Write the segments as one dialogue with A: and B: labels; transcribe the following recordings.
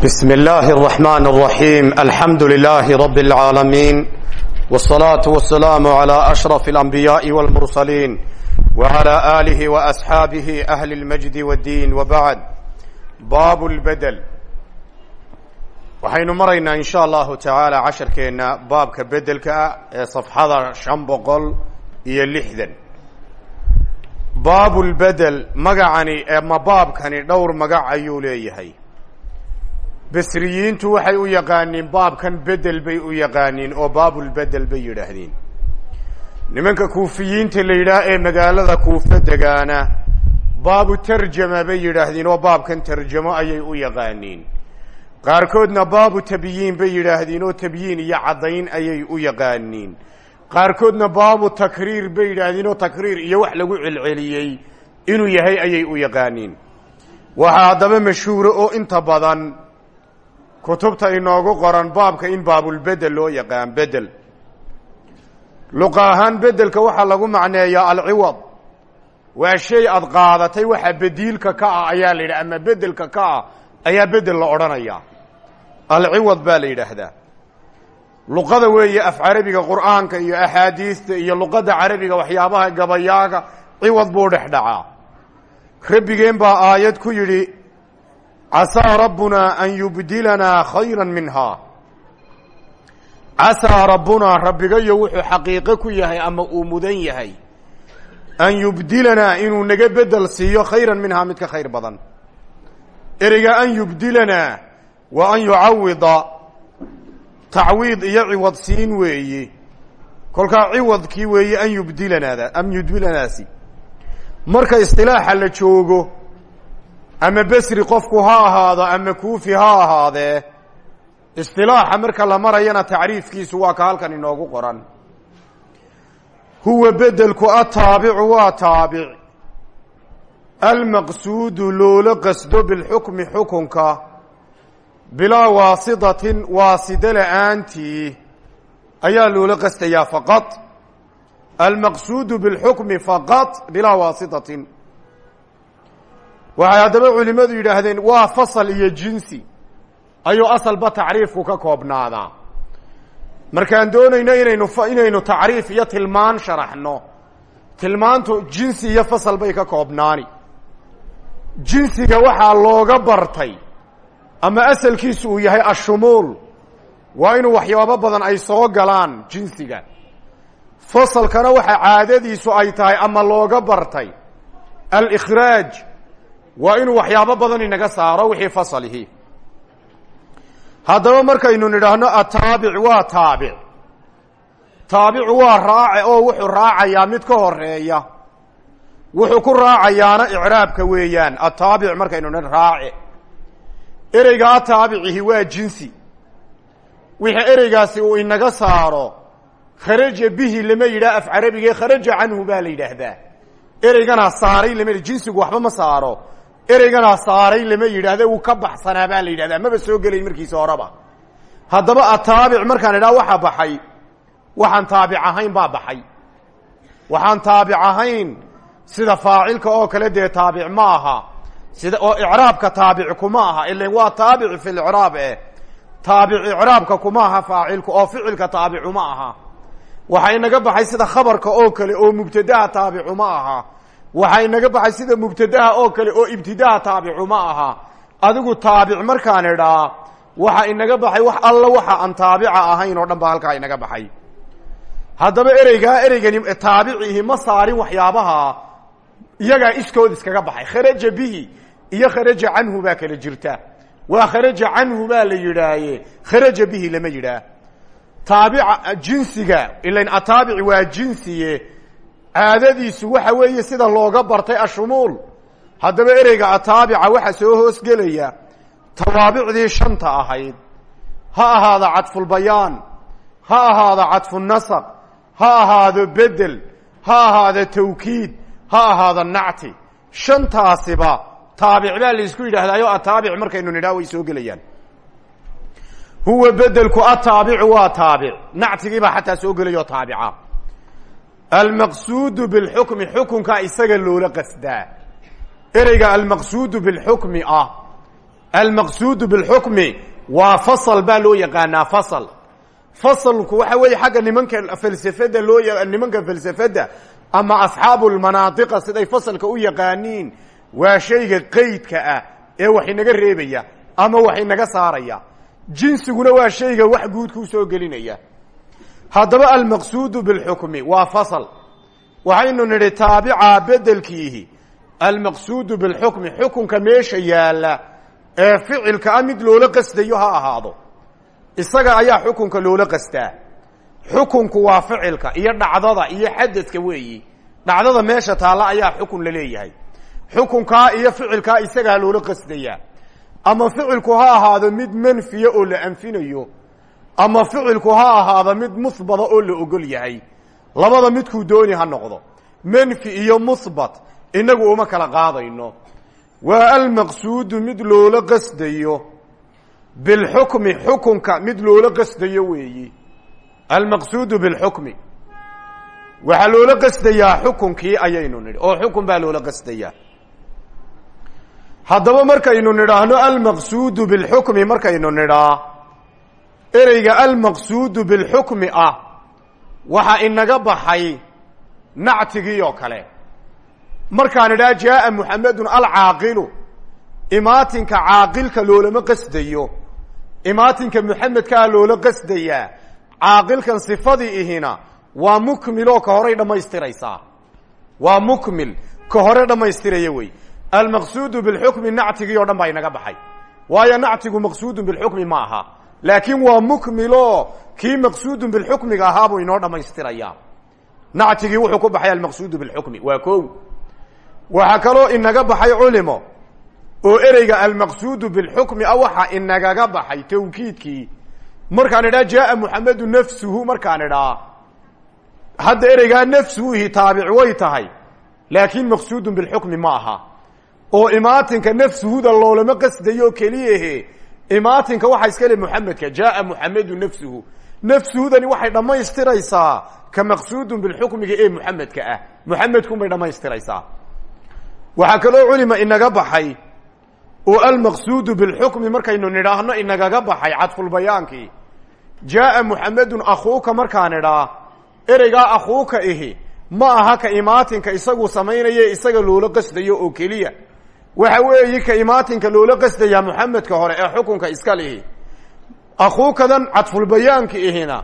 A: بسم الله الرحمن الرحيم الحمد لله رب العالمين والصلاة والسلام على أشرف الأنبياء والمرسلين وعلى آله وأصحابه أهل المجد والدين وبعد باب البدل waxaynu maraynaa in sha allahu tacaala casharkeenna baabka bedelka ah ee safxada shan boqol iyo lixdan baabulbedel magacani ama baabkani dhowr magac ayuu leeyahay basriyiintu waxay u yaqaaniin baabkan bedel bay u yaqaaniin oo baabulbedel bay yidhaahdeen. Nimanka kuufiyiinta la yidhaah ee magaalada kuufa degaana baabu tarjama bay yidhaahdeen oo baabkan tarjamo ayay u yaqaaniin. Qaarkoodna baabu tabyiin bay yidhaahdeen oo tabyiin iyo caddayn ayay u yaqaaniin. Qaarkoodna baabu takriir bay yidhaahdeen oo takriir iyo wax lagu celceliyey inuu yahay ayay u yaqaaniin. Waxaa haddaba mashhuuro oo inta badan kutubta inoogu qoran baabka in baabulbedel loo yaqaan bedel. Luqa ahaan bedelka waxaa lagu macneeyaa alciwad. Waa shay aad qaadatay waxa bediilka ka ah ayaa la yidhaha ama bedelka ka ah ayaa bedel la odhanayaa alciwad baa la yidhaahdaa. Luqada weeye af carabiga qur'aanka iyo axaadiista iyo luqadda carabiga waxyaabaha gabayaaga ciwad buu dhex dhacaa. Rabbigeen baa aayad ku yidhi casaa rabbunaa an yubdilanaa khayra minhaa casaa rabbunaa rabbigayo wuxuu xaqiiqo ku yahay ama uu mudan yahay. An yubdilanaa inuu naga bedel siiyo khayran minhaa mid ka khayr badan. Ereyga an yubdilanaa waa an yucawida. Tacwiid iyo ciwad siin weeye kolkaa ciwadkii weeye an yubdilanaada am yubdilanaasi. Marka istilaaxa la joogo ama besri qofku ha ahaado ama kuufi ha ahaadee istilaaxa marka la marayana tacriifkiisu waa ka halkan inoogu qoran. Huwa bedelku ataabicu waa taabic. Almaqsuudu loola qasdo bilxukmi xukunka bilaa waasitatin waaside la'aantii ayaa loola qastayaa faqad almaqsuudu bilxukmi faqad bilaa waasitatin waxay haddaba culimmadu yidhaahdeen waa fasal iyo jinsi. Ayuu asalba tacriifku ka koobnaadaa. Markaan doonayno inaynu inaynu tacriif iyo tilmaan sharaxno. Tilmaantu jinsi iyo fasal bay ka koobnaani. Jinsiga waxaa looga bartay ama asalkiisu uu yahay ashumuul. Waa inuu waxyaabo badan ay soo galaan jinsiga. Fasalkana waxa caadadiisu ay tahay ama looga bartay alikhraaj waa inuu waxyaabo badan inaga saaro wixii fasalihi. Haddaba markaynu nidhaahno ataabic waa taabic. Taabicu waa raace oo wuxuu raacayaa mid ka horreeya wuxuu ku raacayaana icraabka weeyaan. Ataabic markaynu nidh raace. Ereyga ataabicihi waa jinsi. Wixii ereygaasi uu inaga saaro kharaja bihi lama yidhaha af carabige kharaja canhu baa la yidhaahdaa. Ereyganaa saaray lama jinsigu waxba ma saaro ereyganaa saaray lama yidhaahda wuu ka baxsanaa baa la yidhahdaa. Maba soo gelayn markiisa horeba. Haddaba ataabic markaan idhaha waxa baxay waxaan taabic baa baxay. Waxaan taabic sida faacilka oo kale dee taabic ma aha sida oo icraabka taabic kuma aha. Ilan waa taabic fi licraab eh taabic icraabka kuma aha faacilku oo ficilka taabicu ma aha. Waxaa baxay sida khabarka oo kale oo mubtadaha taabicu ma aha waxaa inaga baxay sida mubtadaha oo kale oo ibtidaha taabicu ma aha. Adigu taabic markaan idhaa waxa inaga baxay wax alla waxa aan taabica ahayn oo dhan ba halkaa inaga baxay. Haddaba ereygaa ereygani taabicihi ma saarin waxyaabaha iyagaa iskood iskaga baxay. Kharaja bihi iyo kharaja canhu baa kala jirta. Waa kharaja canhu baa la yidhaaye kharaja bihi lama yidhaah taabica jinsiga ilan ataabic waa jinsiye caadadiisu waxa weeye sida looga bartay ashumuul. Haddaba ereyga ataabica waxa soo hoosgelaya tawaabicdii shanta ahayd. Ha ahaado cadfulbayaan ha ahaado cadfunasaq ha ahaado bedel ha ahaado tawkiid ha ahaado nacti. Shantaasiba taabic baa la isku yidhahdaayo ataabic markaynu nidhaha way soo gelayaan. Huwa bedelku ataabicu waa taabic nactigiibaa xataa soo gelayo taabica almaqsuudu bilxukmi xukunkaa isaga loola qasdaa. Ereyga almaqsuudu bilxukmi ah. Almaqsuudu bilxukmi waa fasal baa loo yaqaanaa fasal. Fasalku waxa weeye xagga nimanka falsafada loo nimanka falsafadda ama asxaabu lmanaadiqa siday fasalka u yaqaaniin waa shayga qeydka ah ee wax inaga reebaya ama wax inaga saaraya. Jinsiguna waa shayga wax guud kuu soo haddaba almaqsuudu bilxukmi waa fasal. Waxaynu nidhi taabica bedelkiihi almaqsuudu bilxukmi xukunka meesha yaalla ee ficilka a mid loola qasdayo ha ahaado. Isaga ayaa xukunka loola qastaa xukunku waa ficilka iyo dhacdada iyo xadadka weeyi. Dhacdada meesha taalla ayaa xukun la leeyahay. Xukunkaa iyo ficilkaa isagaa loola qasdayaa. Ama ficilku ha ahaado mid manfiya oo la anfinayo ama ficilku ha ahaado mid musbada oo la ogol yahay. Labada midkuu dooni ha noqdo. Manfi iyo musbat inagu uma kala qaadayno. Waa almaqsuudu mid loola qasdayo. Bilxukmi xukunka mid loola qasdayo weeyi. Almaqsuudu bilxukmi. Waxaa loola qasdayaa xukunkii ayaynu nidhi oo xukun baa loola qasdayaa haddaba markaynu nidhaahno almaqsuudu bilxukmi markaynu nidhaa ereyga almaqsuudu bilxukmi ah waxaa inaga baxay nactigii oo kale. Markaan idhaha jaaa muxamedun alcaaqilu. Imaatinka caaqilka loolama qasdayo. Imaatinka muxamedkaa loola qasdayaa caaqilkan sifadii ihina waa mukmiloo ka horay dhammaystiraysaa waa mukmil ka hore dhammaystiraya wey. Almaqsuudu bilxukmi nactigii o dhan baa inaga baxay. Waayo nactigu maqsuudun bilxukmi ma aha laakiin waa mukmilo. Kii maqsuudun bilxukmiga ahaabuu inoo dhammaystirayaa. Nactigii wuxuu ku baxay almaqsuudu bilxukmi waa ko waxaa kaloo inaga baxay culimo oo ereyga almaqsuudu bilxukmi a waxa inagaga baxay tawkiidkii. Markaan idhaha jaaa muxamedu nafsuhu markaan idhaa. Hadda ereygaa nafsuhi taabic way tahay. Laakiin maqsuudun bilxukmi ma aha. Oo imaatinka nafsuhuda loolama qasdayo keliyahe imaatinka waxaa iska le muxamedka jaaa muxamedu nafsuhu. Nafsuhudani waxay dhammaystiraysaa ka maqsuudun bilxukmiga ee muxamedka ah. Muxamedkunbay dhammaystiraysaa. Waxaa kaloo culima inaga baxay oo almaqsuudu bilxukmi markaynu nidhaahno inagaga baxay cadfulbayaankii jaaa muxamedun akhuuka markaan idhaa ereygaa akhuuka ihi ma aha ka imaatinka isagu samaynaye isaga loola qasdayo oo keliya waxa weeye ka imaatinka loola qasdayaa muxamedka hore ee xukunka iska lihi akhuukadan cadfulbayaanka ihina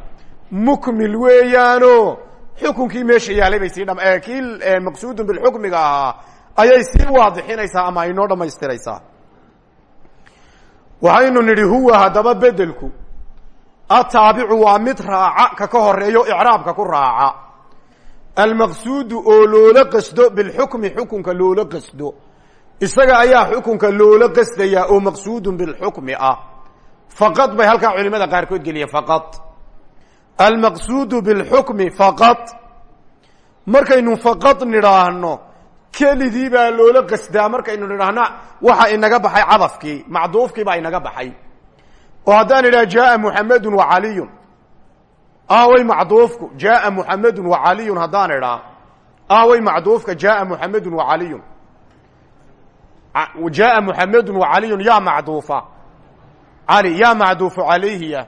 A: mukmil weeyaano xukunkii meesha yaalay bay sii dham kii maqsuudun bilxukmiga ahaa ayay sii waadixinaysaa ama ay noo dhammaystiraysaa. Waxaynu nidhi huwa haddaba bedelku ataabicu waa mid raaca ka ka horeeyo icraabka ku raaca. Almaqsuudu oo loola qasdo bilxukmi xukunka loola qasdo isaga ayaa xukunka loola qasdayaa oo maqsuudun bilxukmi ah. Faqad bay halkaa culimada qaarkood geliyeen faqad. Almaqsuudu bilxukmi faqad. Markaynu faqad nidhaahno kelidii baa loola qasdaa markaynu nidhaahna waxa inaga baxay cadafkii macduufkii baa inaga baxay. Oo haddaan idhaha jaaa muxamedun wa caliyun. Aaway macduufku jaaa muxamedun wa caliyun haddaan idhaa aaway macduufka jaaa muxamedun wa caliyun jaaa muxamedun wa caliyun yaa macduufa. Cali yaa macduufu calayhiya.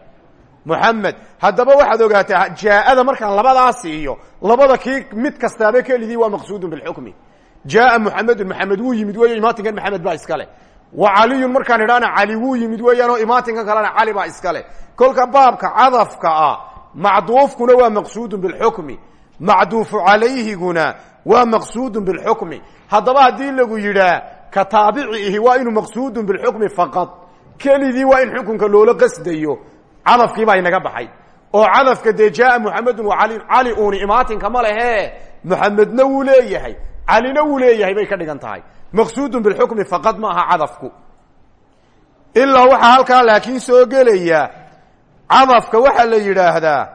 A: Muxamed haddaba waxaad ogaataa jaaada markaan labadaa siiyo labada kii mid kastaaba kelidii waa maqsuudun bilxukmi. Jaaa muxamedun maxamed wuu yimid weeyo imaatinkan maxamed baa iska leh. Wa caliyun markaan idhaana cali wuu yimid weeyaan oo imaatinkan kalena cali baa iska leh. Kolka baabka cadafka ah macduufkuna waa maqsuudun bilxukmi. Macduufu calayhiguna waa maqsuudun bilxukmi. Haddaba haddii lagu yidhaa ka taabici ihi waa inuu maqsuudun bilxukmi faqad. Kelidii waa in xukunka loola qasdayo. Cadafkii baa inaga baxay. Oo cadafka dee jaaa muxamedun wa cali uuni imaatinka ma lehe. Muxamedna wuu leeyahay. Calina wuu leeyahay bay ka dhigan tahay. Maqsuudun bilxukmi faqad ma aha cadafku ilaa waxaa halkaa laakiin soo gelaya cadafka waxaa la yidhaahdaa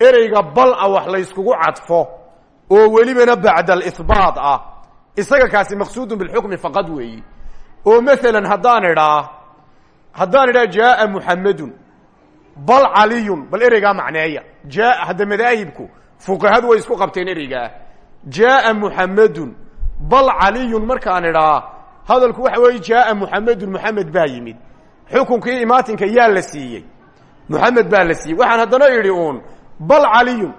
A: ereyga bal a wax layskugu cadfo oo welibana bacda alihbaat ah isaga kaasi maqsuudun bilxukmi faqad weeyi. Oo maalan haddaan idhaa haddaan idhaa jaaa muxamedun bal caliyun bal ereygaa macneeya. Jaa hadda madaahibku fuqahadu way isku qabteen ereygaa. Jaaa muxamedun bal caliyun markaan idhaa hadalku waxa weeye jaaa muxamedun muxamed baa yimid. Imaatinka yaa la siiyey. Muxamed baa la siiyey. Waxaan haddana idhi bal caliyun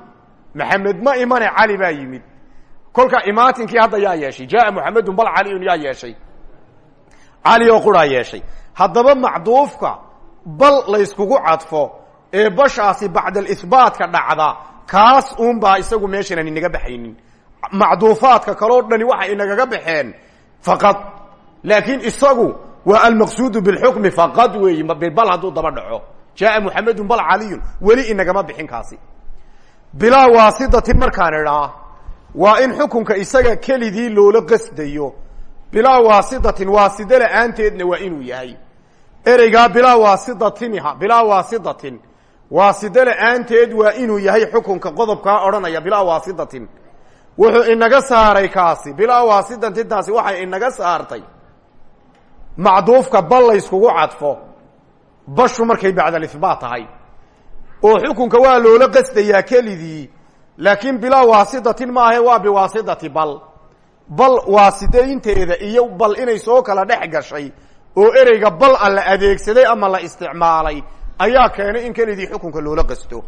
A: maxamed ma imane cali baa kolka imaatinkii hadda yaa yeeshay jaaa muxamedun bal caliyun yaa yeeshay. Cali macduufka bal layskugu cadfo ee bashaasi bacdalihbaatka dhacda kaas uun baa isagu meeshanan inaga baxaynin. Macduufaadka kaloo dhani waxay inagaga baxeen faqad laakiin isagu waa almaqsuudu bilxukmi faqad weeyi bal hadduu daba dhaco. Jaaa muxamedun bal caliyun weli inagama bixin kaasi. Bilaa waasitatin markaan idhaa waa in xukunka isaga kelidii loola qasdayo. Bilaa waasitatin waasida la'aanteedna waa inuu yahay. Ereygaa bilaa waasitatinha bilaa waasitatin waasida la'aanteed waa inuu yahay xukunka qodobkaa odhanaya bilaa waasitatin wuxuu inaga saaray kaasi bilaa waasitatintaasi waxay inaga saartay. Macduufka bal layskugu cadfo. Bashu markay bacdalihbaat tahay. Oo xukunka waa loola qasdayaa kelidii laakiin bilaa waasitatin maahe waa biwaasitati bal. Bal waasidaynteeda iyo bal inay soo kala dhex gashay oo ereyga bal a la adeegsaday ama la isticmaalay ayaa keenay in kelidii xukunka loola qasto.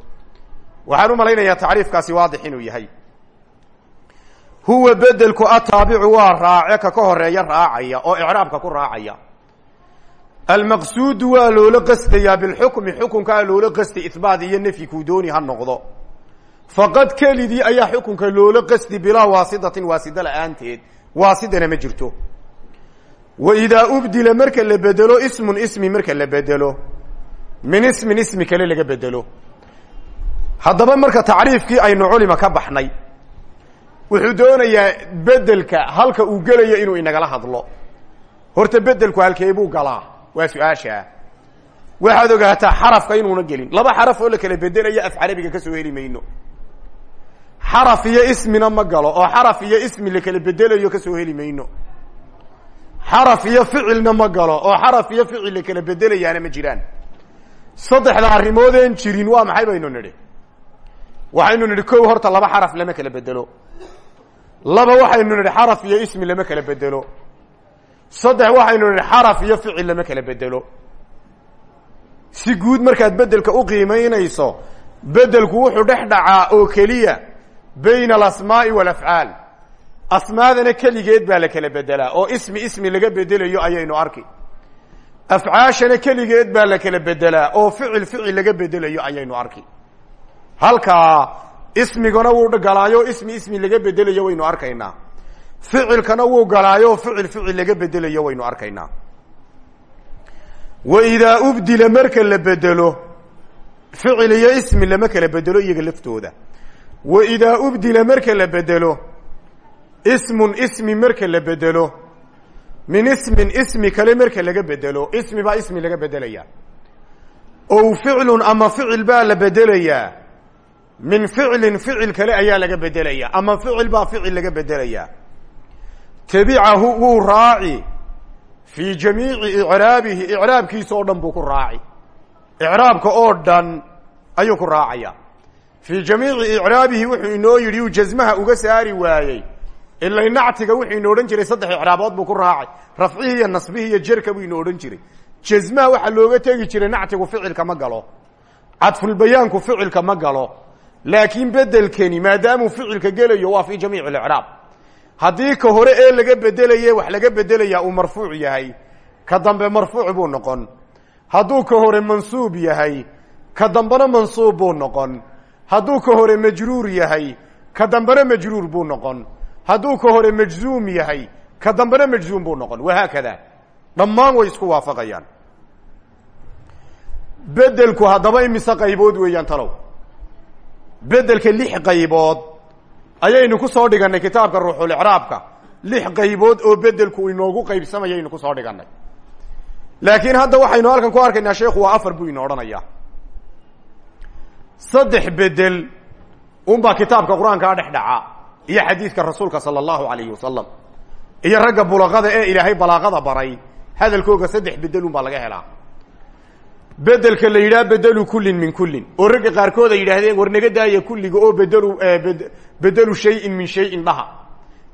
A: Waxaan u malaynayaa tacriifkaasi waadix inuu yahay. Huwa bedelku ataabicu waa raace ka ka horreeya raacaya oo icraabka ku raacaya. Almaqsuudu waa loola qasdayaa bilxukmi xukunkaa loola qasday ihbaat iyo nafyi kuu dooni ha noqdo faqad kelidii ayaa xukunka loola qasdi bilaa waasitatin waasida la'aanteed waasidana ma jirto wa idaa ubdila marka la bedelo ismun ismi marka la bedelo min ismin ismi kale laga bedelo haddaba marka tacriifkii aynu culima ka baxnay wuxuu doonayaa bedelka halka uu gelayo inuu inagala hadlo horta bedelku halkeebuu galaa waa su'aashaa waxaad ogaataa xarafka inuuna gelin laba xaraf oo la kala bedelaya af carabiga ka soo heli mayno xaraf iyo ismina ma galo oo xaraf iyo ismi la kala bedelayo ka soo heli mayno. Xaraf iyo ficilna ma galo oo xaraf iyo ficil la kala bedelayaana ma jiraan. Saddexda arrimoodeen jirin waa maxay baynu nidhi? Waxaynu nidhi kow horta laba xaraf lama kala bedelo. Laba waxaynu nidhi xaraf iyo ismi lama kala bedelo. Saddex waxaynu nidhi xaraf iyo ficil lama kala bedelo. Si guud markaad bedelka u qiimaynayso bedelku wuxuu dhex dhacaa oo keliya bayna alasmaa'i walafcaal asmaadana keligeed baa la kala bedelaa oo ismi ismi laga bedelayo ayaynu arki. Afcaashana keligeed baa la kala bedelaa oo ficil ficil laga bedelayo ayaynu arki. Halkaa ismigana wuu galaayo ismi ismi laga bedelayo waynu arkaynaa. Ficilkana wuu galaayo ficil ficil laga bedelayo waynu arkaynaa. Wa idaa ubdila marka la bedelo ficil iyo ismi lama kala bedelo iyaga laftooda wa idaa ubdila marka la bedelo ismun ismi marka la bedelo min ismin ismi kale marka laga bedelo ismi baa ismi laga bedelaya. Ow ficlun ama ficil baa la bedelayaa min ficlin ficil kale ayaa laga bedelaya ama ficil baa ficil laga bedelaya. Tabicahu wuu raaci fii jamiici icraabihi icraabkiisa oo dhan buu ku raaci. Icraabka oo dhan ayuu ku raacaya fii jamiici icraabihi wuxuu inoo yidhi uu jasmaha uga saari waayey. Ilay nactiga wuxuu ino odhan jiray saddex icraabood buu ku raacay. Rafcihii iyo nasbihii iyo jerka buu ino odhan jiray. Jasmaha waxaa looga tegi jiray nactigu ficilka ma galo. Cadfulbayaanku ficilka ma galo. Laakiin bedelkeni maadaamuu ficilka gelayo waa fii jamiic icraab. Haddii ka hore ee laga bedelaye wax laga bedelayaa uu marfuuc yahay. Ka dambe marfuuc buu noqon. Hadduu ka hore mansuub yahay ka dambena mansuub buu noqon hadduu ka hore majruur yahay ka dambena majruur buu noqon. Hadduu ka hore majzuum yahay ka dambena majzuum buu noqon. Wahaakada dhammaan way isku waafaqayaan. Bedelku haddaba imise qaybood weeyaan talow? Bedelka lix qaybood. Ayaynu ku soo dhigannay kitaabka ruuxulicraabka lix qaybood oo bedelku inoogu qaybsamayaynu ku soo dhigannay. Laakiin hadda waxaynu halkan ku arkaynaa sheekhu waa afar buu ino odhanayaa saddex bedel unbaa kitaabka qur'aankaa dhex dhaca iyo xadiidka rasuulka sala allahu alayhi wasalam iyo ragga bulaqada ee ilaahay balaaqada baray hadalkooga saddex bedel unbaa laga helaa. Bedelka la yidhaha bedelu kullin min kullin oo ragga qaarkood ay yidhaahdeen war naga daaya kulliga oo bedelu bedelu shayin min shayin dhaha.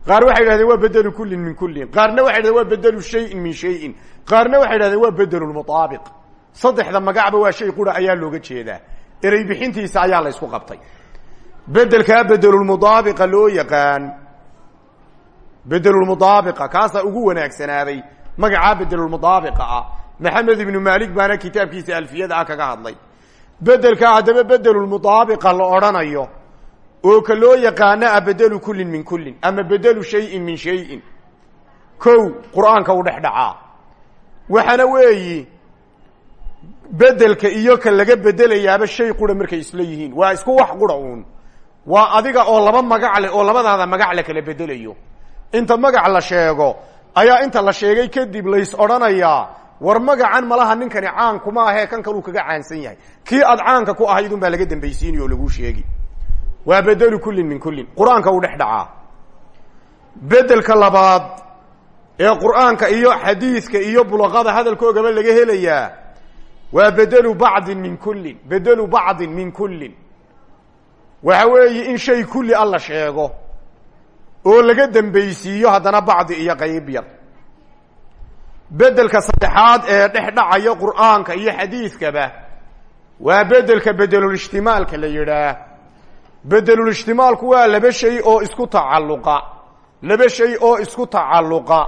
A: Qaar waxay yidhahdeen waa bedelu kullin min kullin qaarna waxay yidhahdeen waa bedelu shayin min shayin qaarna waxay yidhahdeen waa bedelu lmutaabiq saddexda magacba waa shay qura ayaa looga jeedaa erey bixintiisa ayaa la ysku qabtay. Bedelkaa bedelulmudaabiqa loo yaqaan bedelulmudaabiqa kaasaa ugu wanaagsanaaday magacaa bedelulmudaabiqa ah. Maxamed ibnu maalik baana kitaabkiisa alfiyada ah kaga hadlay. Bedelkaa haddaba bedelulmudaabiqa la odhanayo oo ka loo yaqaano a bedelu kullin min kullin ama bedelu shayin min shayin. Kow qur'aanka u dhex dhacaa. Waxaana weeyi bedelka iyo ka laga bedelayaaba shay qura markay isla yihiin. Waa isku wax qura uun. Waa adiga oo laba magac leh oo labadaada magac la kala bedelayo inta magac la sheego ayaa inta la sheegay kadib lays odhanayaa war magacan malaha ninkani caankuma ahee kan kaluu kaga caansan yahay. Kii aad caanka ku ahayd un baa laga dambaysiinay oo laguu sheegi. Waa bedelu kullin min kullin. Qur'aanka u dhex dhacaa. Bedelka labaad ee qur'aanka iyo xadiidka iyo bulaqada hadalkoogaba laga helayaa waa bedelu bacdin min kullin bedelu bacdin min kullin. Waxa weeye in shay kulli a la sheego oo laga dambaysiiyo haddana bacdi iyo qayb yar. Bedelka saddexaad ee dhex dhacaya qur'aanka iyo xadiidkaba waa bedelka bedelulishtimaalka la yidhaah. Bedelulishtimaalku waa laba shay oo isku tacalluqa laba shay oo isku tacalluqa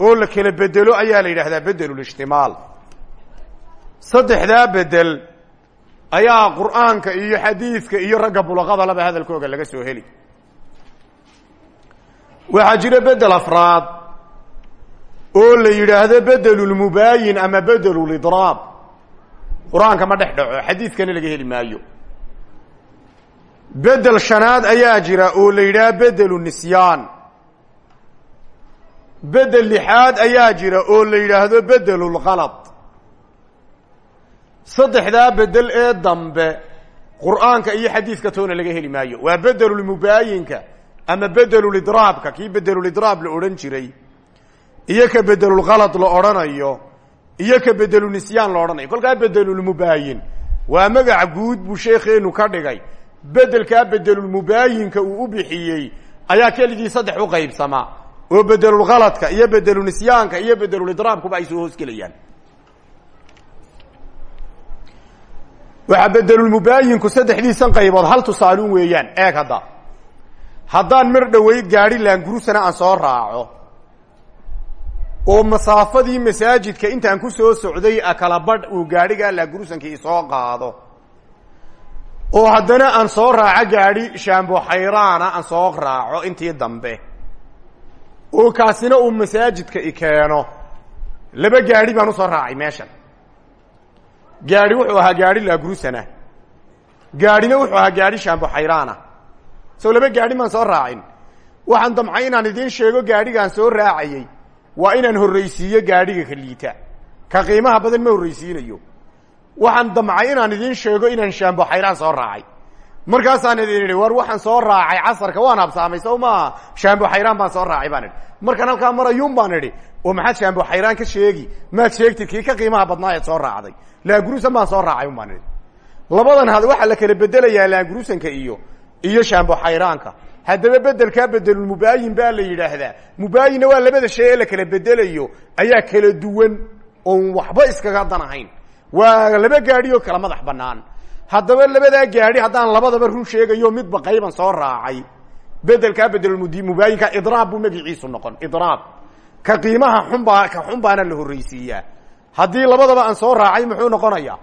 A: oo la kala bedelo ayaa la yidhaahdaa bedelulishtimaal saddexdaa bedel ayaa qur'aanka iyo xadiidka iyo ragga bulaqada laba hadalkooga laga soo heli. Waxaa jira bedel afraad oo la yidhaahdo bedelulmubaayin ama bedelulidraab qur'aanka ma dhex dhaco xadiidkana laga heli maayo. Bedel shanaad ayaa jira oo la yidhaha bedelu nisyaan. Bedel lixaad ayaa jira oo la yidhaahdo bedelulkalad saddexdaa bedel ee dambe qur'aanka iyo xadiidka toona laga heli maayo. Waa bedelulmubaayinka ama bedelulidraabka kii bedelulidraab la odhan jiray iyo ka bedelulkalad la odhanayo iyo ka bedelunisyan la odhanayo. Kolkaa bedelulmubaayin waa magaca guud buu sheekeenu ka dhigay. Bedelkaa bedelulmubaayinka uu u bixiyey ayaa keligii saddex u qaybsamaa oo bedelulkaladka iyo bedelunisyaanka iyo bedelulidraabkuba ay soo hoosgelayaan waxaa bedelulmubaayinku saddexdiisan qaybood hal tusaaluun weeyaan eeg hadda haddaan mar dhoweyd gaadhi laangurusana aan soo raaco oo masaafadii masaajidka intaan ku soo socday kala badh uu gaadhigaa laangurusankii isoo qaado oo haddana aan soo raaco gaadhi shaambo xayraana aan soo raaco intii dambe oo kaasina uu masaajidka i keeno laba gaadhi baan u soo raacay meeshan gaadhi wuxuu ahaa gaadhi laagurusana gaadhina wuxuu ahaa gaadhi shaambo xayraana. Soo laba gaadhi maan soo raacin. Waxaan damcay inaan idiin sheego gaadhigaan soo raacayey. Waa inaan horraysiiyo gaadhiga ka liita. Ka qiimaha badan ma horraysiinayo. Waxaan damcay inaan idiin sheego inaan shaambo xayraan soo raacay markaasaan idin idhi war waxaan soo raacay casarka waan habsaamay sow maaha shaambo xayraan baan soo raacay baan idhi markaan halkaa marayuun baan idhi oo maxaad shaambo xayraan ka sheegi? Maad sheegtid kii ka qiimaha badnaa eed soo raacday. Laagurusan baan soo raacay baan idhi labadan had waxaa la kala bedelayaa laagurusanka iyo iyo shaambo xayraanka. Haddaba bedelkaa bedelulmubaayin baa la yidhaahdaa. Mubaayinna waa labada shay ee la kala bedelayo ayaa kala duwan oon waxba iskaga dan waa laba gaadhi oo kala madax banaan haddaba labadaa gaadhi haddaan labadaba run sheegayo midba qayban soo raacay. Bedelkaa bedelmubaayinka idraab buu noqon. Idraab. Ka qiimaha xunbaa ka xun la horraysiiyaa haddii labadaba aan soo raacay muxuu noqonaya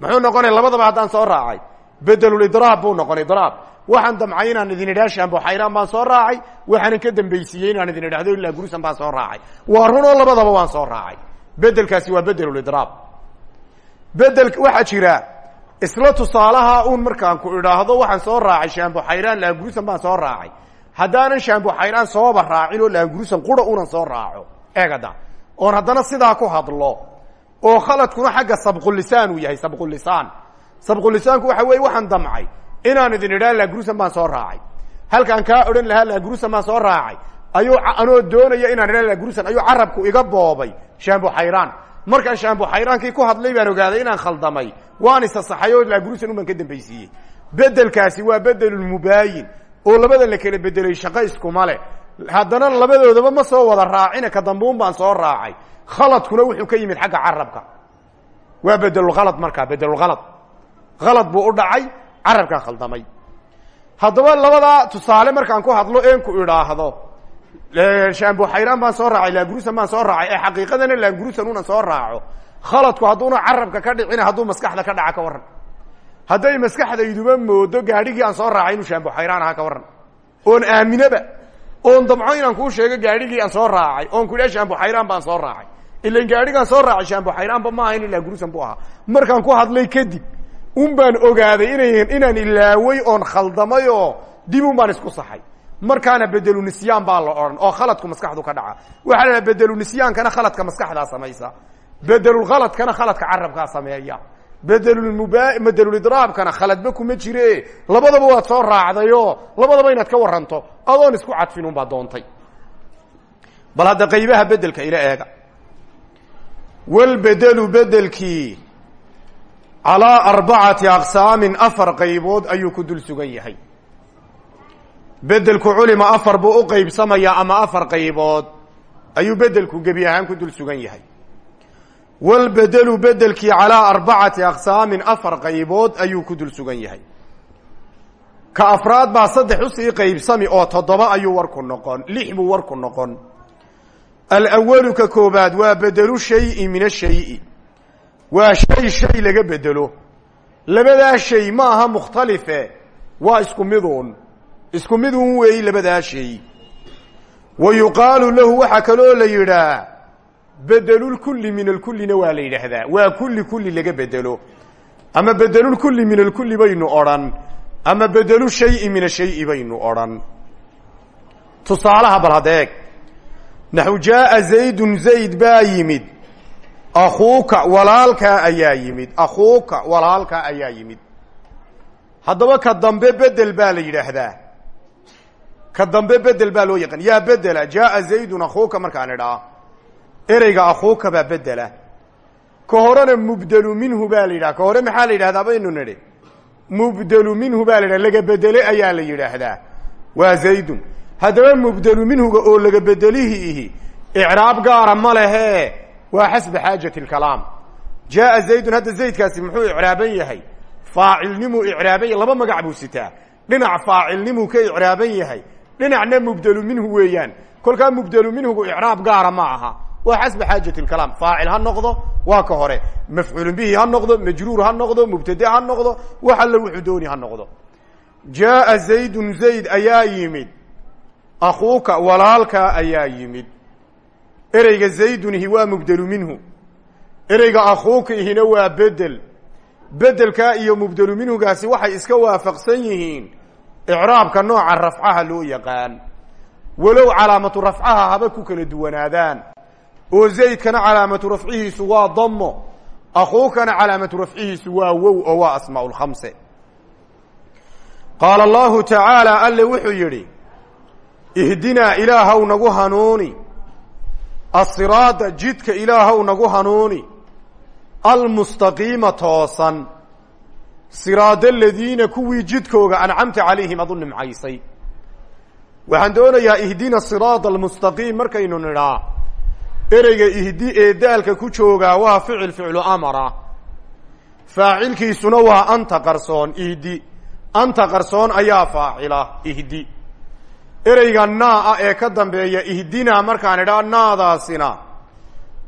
A: muxuu noqonaya labadaba haddaan soo raacay? Bedelulidraab buu noqon idraab. Waxaan damcay inaan idin idhaa shaambo xayraan baan soo raacay waxaanan ka dambaysiiyey inaan idin idhahdo ilaa gurusan baan soo raacay. Waa runoo labadaba waan soo raacay. Bedelkaasi waa bedelulidraab bedel waxaa jira isla tusaalaha uun markaan ku idhaahdo waxaan soo raacay shaambo xayraan laangurusan baan soo raacay. Haddaanan shaambo xayraan sooba raacin oo laangurusan qura unan soo raaco. Eegada oon haddana sidaa ku hadlo oo khaladkuna xagga sabqulisaan uu yahay sabqulisaan. Sabqulisaanku waxa weeye waxaan damcay inaan idin idhaa laangurusan baan soo raacay. Halkaan kaa odhan lahaa laangurusan baan soo raacay. Ayuu anoo doonaya inaan idhaa laangurusan ayuu carabku iga boobay shaambo xayraan markaan shaambo xayraankii ku hadlay baan ogaaday inaan khaldamay. Waan isasaxay oo laagurusan uban ka dambaysiiyey bedelkaasi waa bedelulmubaayin oo labada la kala bedelay shaqo iskuma leh. Haddana labadoodaba ma soo wada raacina ka dambuun baan soo raacay. Khaladkuna wuxuu ka yimid xagga carabka waa bedelulhalad markaa bedelulhalad halad buu u dhacay carabkaa khaldamay. Haddaba labadaa tusaale markaan ku hadlo een ku idhaahdo shambo xayraan baan soo raacay laangurusan baan soo raacay ee xaqiiqadana laangurusan una soo raaco khaladku hadduuna carabka ka dhicina hadduu maskaxda ka dhaca ka warran hadday maskaxdayduba moodo gaadhigii aan soo raacay inuu shaambo xayraan ahaa ka warran oon aaminaba oon damco inaan kuu sheego gaadhigii aan soo raacay oon ku idhaha shaambo xayraan baan soo raacay ilan gaadhigaan soo raacay shaambo xayraanba ma ahayn ilaa gurusan bu markaan ku hadlay kadib un baan ogaaday ina inaan ilaaway oon khaldamay dib un baan isku saxay markaana bedelu nisyaan baa la odhan oo khaladku maskaxdu ka dhaca. Waxaa la bedelu nisyaankana khaladka maskaxdaa samaysa. Bedelulkhaladkana khaladka carabkaa sameeya. Bedelulmuba bedelulidraabkana khaladba kuma jire. Labadaba waad soo raacdayo labadaba inaad ka waranto adoon isku cadfin un baa doontay. Bal hadda qaybaha bedelka ila eega. Walbedelu bedelkii calaa arbacati aqsaamin afar qaybood ayuu ku dul sugan yahay bedelku culima afar buu u qaybsamayaa ama afar qaybood ayuu bedelku gebi ahaan ku dul sugan yahay. Walbedelu bedelkii calaa arbacati aqsaamin afar qaybood ayuu ku dul sugan yahay. Ka afraad baa saddex u sii qaybsami oo toddoba ayuu warku noqon lix buu warku noqon. Alawalu ka koobaad waa bedelu shayi min ashayi waa shay shay laga bedelo labadaa shay ma aha mukhtalife waa isku miduun isku midun weeyi labadaa shay wa yuqaalu lahu waxaa kaloo la yidhaa bedelulkulli min alkullina waa la yidhaahdaa. Waa kulli kulli laga bedelo. Ama bedelulkulli min alkulli baynu odhan ama bedelu shayi min ashayi baynu odhan. Tusaalaha bal hadeeg naxu jaaa zaydun zayd baa yimid. Akuuka walaalkaa ayaa yimid. Akuuka walaalkaa ayaa yimid. Haddaba ka dambe bedel baa la yidhaahdaa ka dambe bedel baa loo yaqaan. Yaa bedela jaaa zaydun akuuka markaan idhaa. Ereyga akuuka baa bedela. Ka horena mubdelu minhu baa la yidhaha ka hore maxaa la yidhahdaa baynu nidhi? Mubdelu minhu baa la yidhaha laga bedele ayaa la yidhaahdaa. Waa zaydun. Haddaba mubdelu minhuga oo laga bedelihiihi icraab gaara ma lehe. Waa xasba xaajati lkalaam jaaa zaydun hadda zaydkaasi muxuu icraaban yahay? Faacilnimuu icraaban yahay. Laba magac buu sitaa. Dhinac faacilnimuu ka icraaban yahay dhinacna mubdelu minhu weeyaan. Kolkaa mubdelu minhugu icraab gaara ma aha. Waa xasba xaajati lkalaam faacil ha noqdo waa ka hore. Mafcuulun bihi ha noqdo majruur ha noqdo mubtade ha noqdo wax alle wuxuu dooni ha noqdo. Jaaa zaydun zayd ayaa yimid. Akuuka walaalkaa ayaa yimid. Ereyga zaydunihi waa mubdelu minhu. Ereyga akuuka ihina waa bedel. Bedelkaa iyo mubdelu minhugaasi waxay iska waafaqsan yihiin icraabka nooca rafcaha loo yaqaan. Walow calaamatu rafcaha haba ku kala duwanaadaan. Oo zaydkana calaamatu rafcihiisu waa damo akuukana calaamatu rafcihiisu waa wow oo waa asmaa lkhamse qaala allahu tacaala alle wuxuu yidhi ihdinaa ilaahow nagu hanuuni. Asiraada jidka ilaahow nagu hanuuni. Almustaqiima toosan siraada aladiina kuwii jidkooga ancamta calayhim adu nimcaysay waxaan doonayaa ihdina siraada almustaqiim markaynu nidhaa ereyga ihdi ee daalka ku joogaa waa ficil ficlu amara. Faacilkiisuna waa anta qarsoon ihdi. Anta qarsoon ayaa faacila ihdi. Ereyga naa-a ee ka dambeeya ihdinaa markaan idhaa naadaasina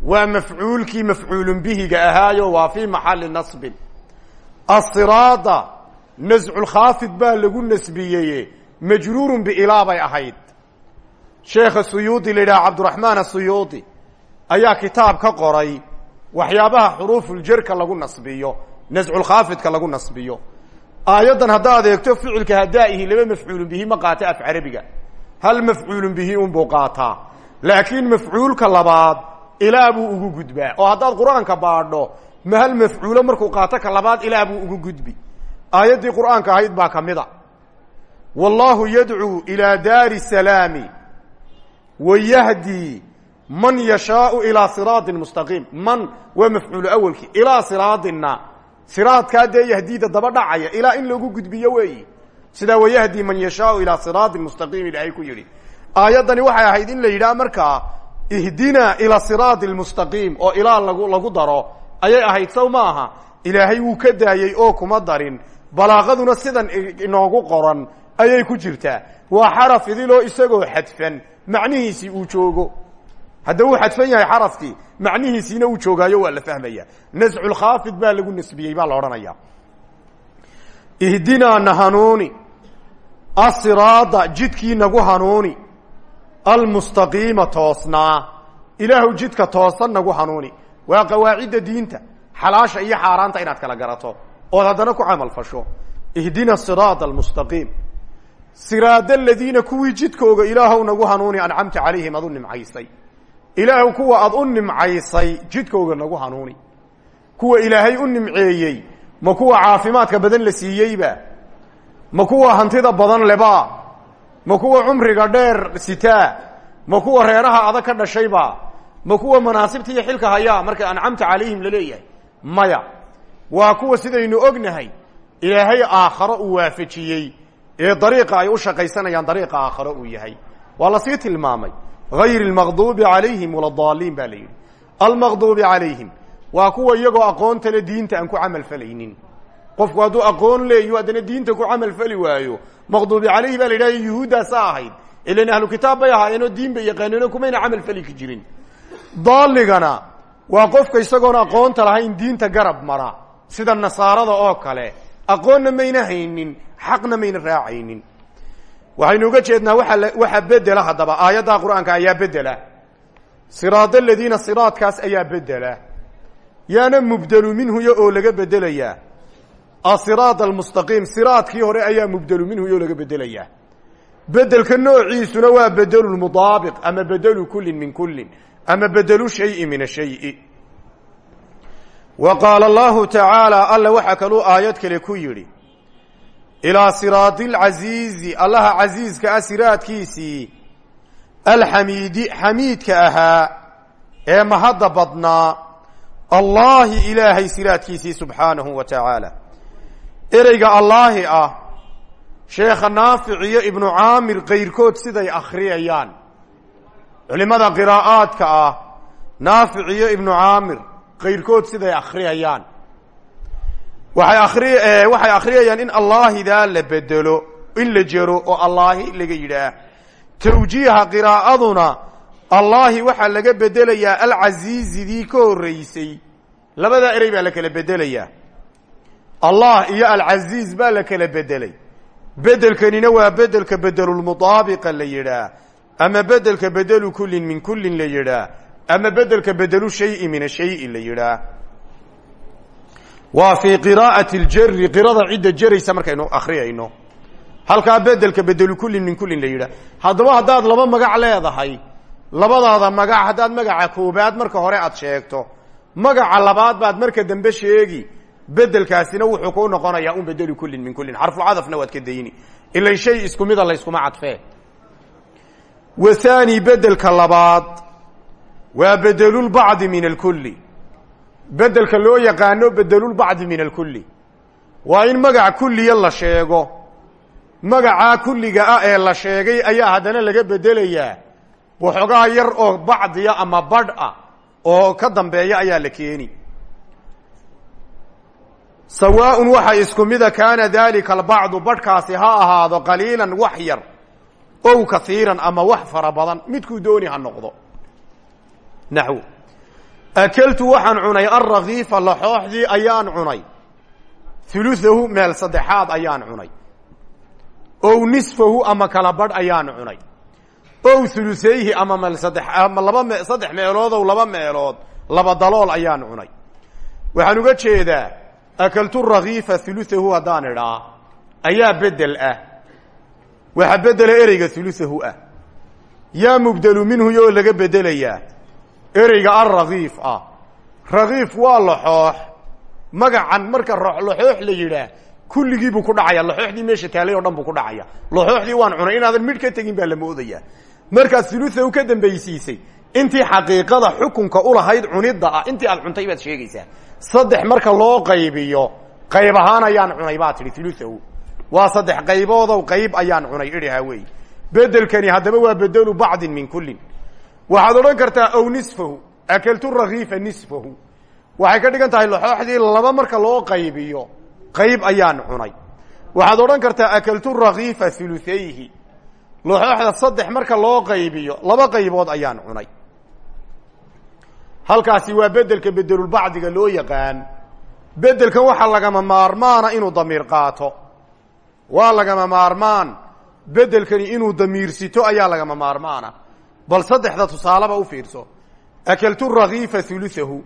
A: waa mafcuulkii mafcuulun bihiga ahaayo waa fii maxali nasbin asiraada nasculkhaafid baa lagu nasbiyeye majruurun biilaa bay ahayd. Sheekha suyuudi la yidhaha cabdiraxmaan asuyuudi ayaa kitaab ka qoray waxyaabaha xuruufuljerka lagu nasbiyo nasculkhaafidka lagu nasbiyo. Aayaddan haddaad eegto ficilka hadaa'ihi laba mafcuulun bihi ma qaata af carabiga. Hal mafcuulun bihi unbuu qaataa. Laakiin mafcuulka labaad ilaa buu ugu gudbaa. Oo haddaad qur'aanka baadho ma hal mafcuulo markuu qaato ka labaad ilaa buu ugu gudbi? Aayaddii qur'aanka ahayd baa ka mid a wallahu yadcuu ilaa daari salaami man yashaau ilaa siraadin mustaqiim. Man waa mafcuulu awelkii ilaa siraadina siraadkaa dee yahdiida daba dhacaya ilaa in lagu gudbiyo weeyi. Sidaa wayahdi man yashaau ilaa siraadin mustaqiim ilaahay ku yidhi. Aayaddani waxay ahayd in la yidhaha markaa ihdinaa ila siraadi lmustaqiim oo ilaa lagu lagu daro ayay ahayd saw ma aha. Ilaahay wuu ka daayey oo kuma darin. Balaaqaduna sidan inoogu qoran ayay ku jirtaa. Waa xaraf idiloo isagoo xadfan macnihiisii uu joogo. Hadda uu xadfan yahay xarafkii macnihiisiina uu joogaayo waa la fahmaya. Nasculkhaafid baa lagu nasbiyey baa la odhanaya ihdinaa na asiraada jidkii nagu hanuuni almustaqiima toosnaa. Ilaahu jidka toosan nagu hanuuni waa qawaacidda diinta xalaasha iyo xaaraanta inaad kala garato ood haddana ku camal fasho. Ihdina siraada almustaqiim siraada aladiina kuwii jidkooga ilaahow nagu hanuuni ancamta calayhim ad u nimcaysay. Ilaahu kuwa aad u nimcaysay jidkooga nagu hanuuni. Kuwa ilaahay u nimceeyey ma kuwa caafimaadka badan la siiyeyba? Ma kuwa hantida badan leba? Ma kuwa cumriga dheer sitaa? Ma kuwa reeraha adag ka dhashayba ma kuwa manaasibta iyo xilka hayaa marka ancamta calayhim la leeyahay maya. Waa kuwa sidaynu ognahay ilaahay aakharo uu waafajiyey ee dariiqa ay u shaqaysanayaan dariiqa aakharo uu yahay. Waa la sii tilmaamay. Hayr lmaqduubi calayhim waladaaliin ba la yidhi. Almaqduubi calayhim waa kuwa iyagoo aqoontale diinta aan ku camal falaynin. Qofku hadduu aqoon leeyo haddana diinta ku camal fali waayo maqduubi calayhi baa la yidhahda yuhuuddaasaa ahayd. Ilan ahlu kitaab bay ahaayeenoo diin bay yaqaaneenoo kumayna camal fali ka jirin daaligana waa qofka isagoon aqoonta lahayn diinta garab mara sida nasaarada oo kale. Aqoonna mayna haynin xaqna mayna raacaynin. Waxaynu uga jeednaa waa waxaa bedela haddaba aayadda qur'aanka ayaa bedela siraad aladiina siraadkaas ayaa bedela yaana mubdelu minhuyo oo laga bedelayaa asiraad almustaqiim siraadkii hore ayaa mubdelu minhuyo laga bedelayaa bedelka noociisuna waa bedelu lmudaabiq ama bedelu kullin min kullin ama bedelu shayi min ashayi wa qaala allahu tacaala alla waxaa kaluu aayad kale ku yidhi ilaa siraadi alcasiizi allaha casiiska ah siraadkiisii alxamiidi xamiidka ahaa ee mahadda badnaa allaahi ilaahay siraadkiisii subxaanahu wa tacaala ereyga allaahi ah sheekha naafic iyo ibnu caamir kayrkood siday akhriyayaan culimada qiraa'aadka ah naafic iyo ibnu caamir kayrkood siday akhriyayaan. Waxay akri waxay akhriyayaan in allaahidaa la bedelo in la jero oo allaahi laga yidhaah. Tawjiiha qiraa'aduna allaahi waxaa laga bedelayaa alcasiizidii ka horreysay. Labadaa erey baa la kala bedelayaa allah iyo alcasiiz baa la kala bedelay bedelkanina waa bedelka bedelulmudaabiqa la yidhaah ama bedelka bedelu kullin min kullin la yidhaah ama bedelka bedelu shayi min ashayi la yidhaah waa fii qiraa'ati ljari qirada cidda jaraysa markaynu akhriyayno halkaa bedelka bedelu kullin min kullin la yidhaah haddaba haddaad laba magac leedahay. Labadaada magac haddaad magaca koobaad marka hore aad sheegto. Magaca labaad baad marka dambe sheegi. Bedelkaasina wuxuu ku noqonayaa un bedelu kullin min kullin. Xarfucadafna waad ka dayni. Ilan shay isku mida layskuma cadfee wa haani bedelka labaad waa bedelulbacdi min alkulli bedelka loo yaqaano bedelulbacdi min alkulli waa in magac kulliya la sheego magacaa kulliga ah ee la sheegay ayaa haddana laga bedelayaa waxoogaa yar oo bacdiya ama badh ah oo ka dambeeya ayaa la keeni sawaaءun waxa isku mida kaana dalika albacdu badhkaasi ha ahaado qaliilan wax yar ow kaiiran ama wax fara badan midkuu dooni ha noqdo. Naxw akeltu waxaan cunay alrakiifa laxooxdii ayaan cunay. Huluahu meel saddexaad ayaan cunay. Ow nisfahu ama kala badh ayaan cunay. Ow huluayhi ama meel saddex ama laba me saddex meeloodow laba meelood laba dalool ayaan cunay. Waxaan uga jeedaa akeltu rakiifa huluahu haddaan idhaa ayaa bedel ah waxaa bedela ereyga ulusahu ah. Yaa mubdelu minhu yoo laga bedelayaa. Ereyga alrakiif ah. Rakiif waa laxoox. Magacan marka laxoox la yidhaah kulligii buu ku dhacaya. Laxooxdii meesha taalay oo dhan buu ku dhacaya. Laxooxdii waan cunay inaadan midh ka tegin baa la moodaya. Markaas ulusahu ka dambaysiisay intii xaqiiqada xukunka ulahayd cunidda ah intii aad cuntay baad sheegaysaa. Saddex marka loo qaybiyo qayb ahaan ayaan cunay baa tihi ulusahu waa saddex qayboodow qayb ayaan cunay idhaha wey bedelkani haddaba waa bedelu bacdin min kullin. Waxaad odhan kartaa ow nisfahu. Akeltu rakiifa nisfahu. Waxay ka dhigan tahay laba marka loo qaybiyo qayb ayaan cunay. Waxaad odhan kartaa akeltu rakiifa hulutayhi laxooxda saddex marka loo qaybiyo laba qaybood ayaan cunay. Halkaasi waa bedelka bedelulbacdiga loo yaqaan. Bedelkan waxaa lagama maarmaana inuu damiir qaato waa lagama maarmaan. Bedelkani inuu damiirsito ayaa lagama maarmaana. Bal saddexda tusaaleba u fiirso. Akeltu rakiifa hulusahu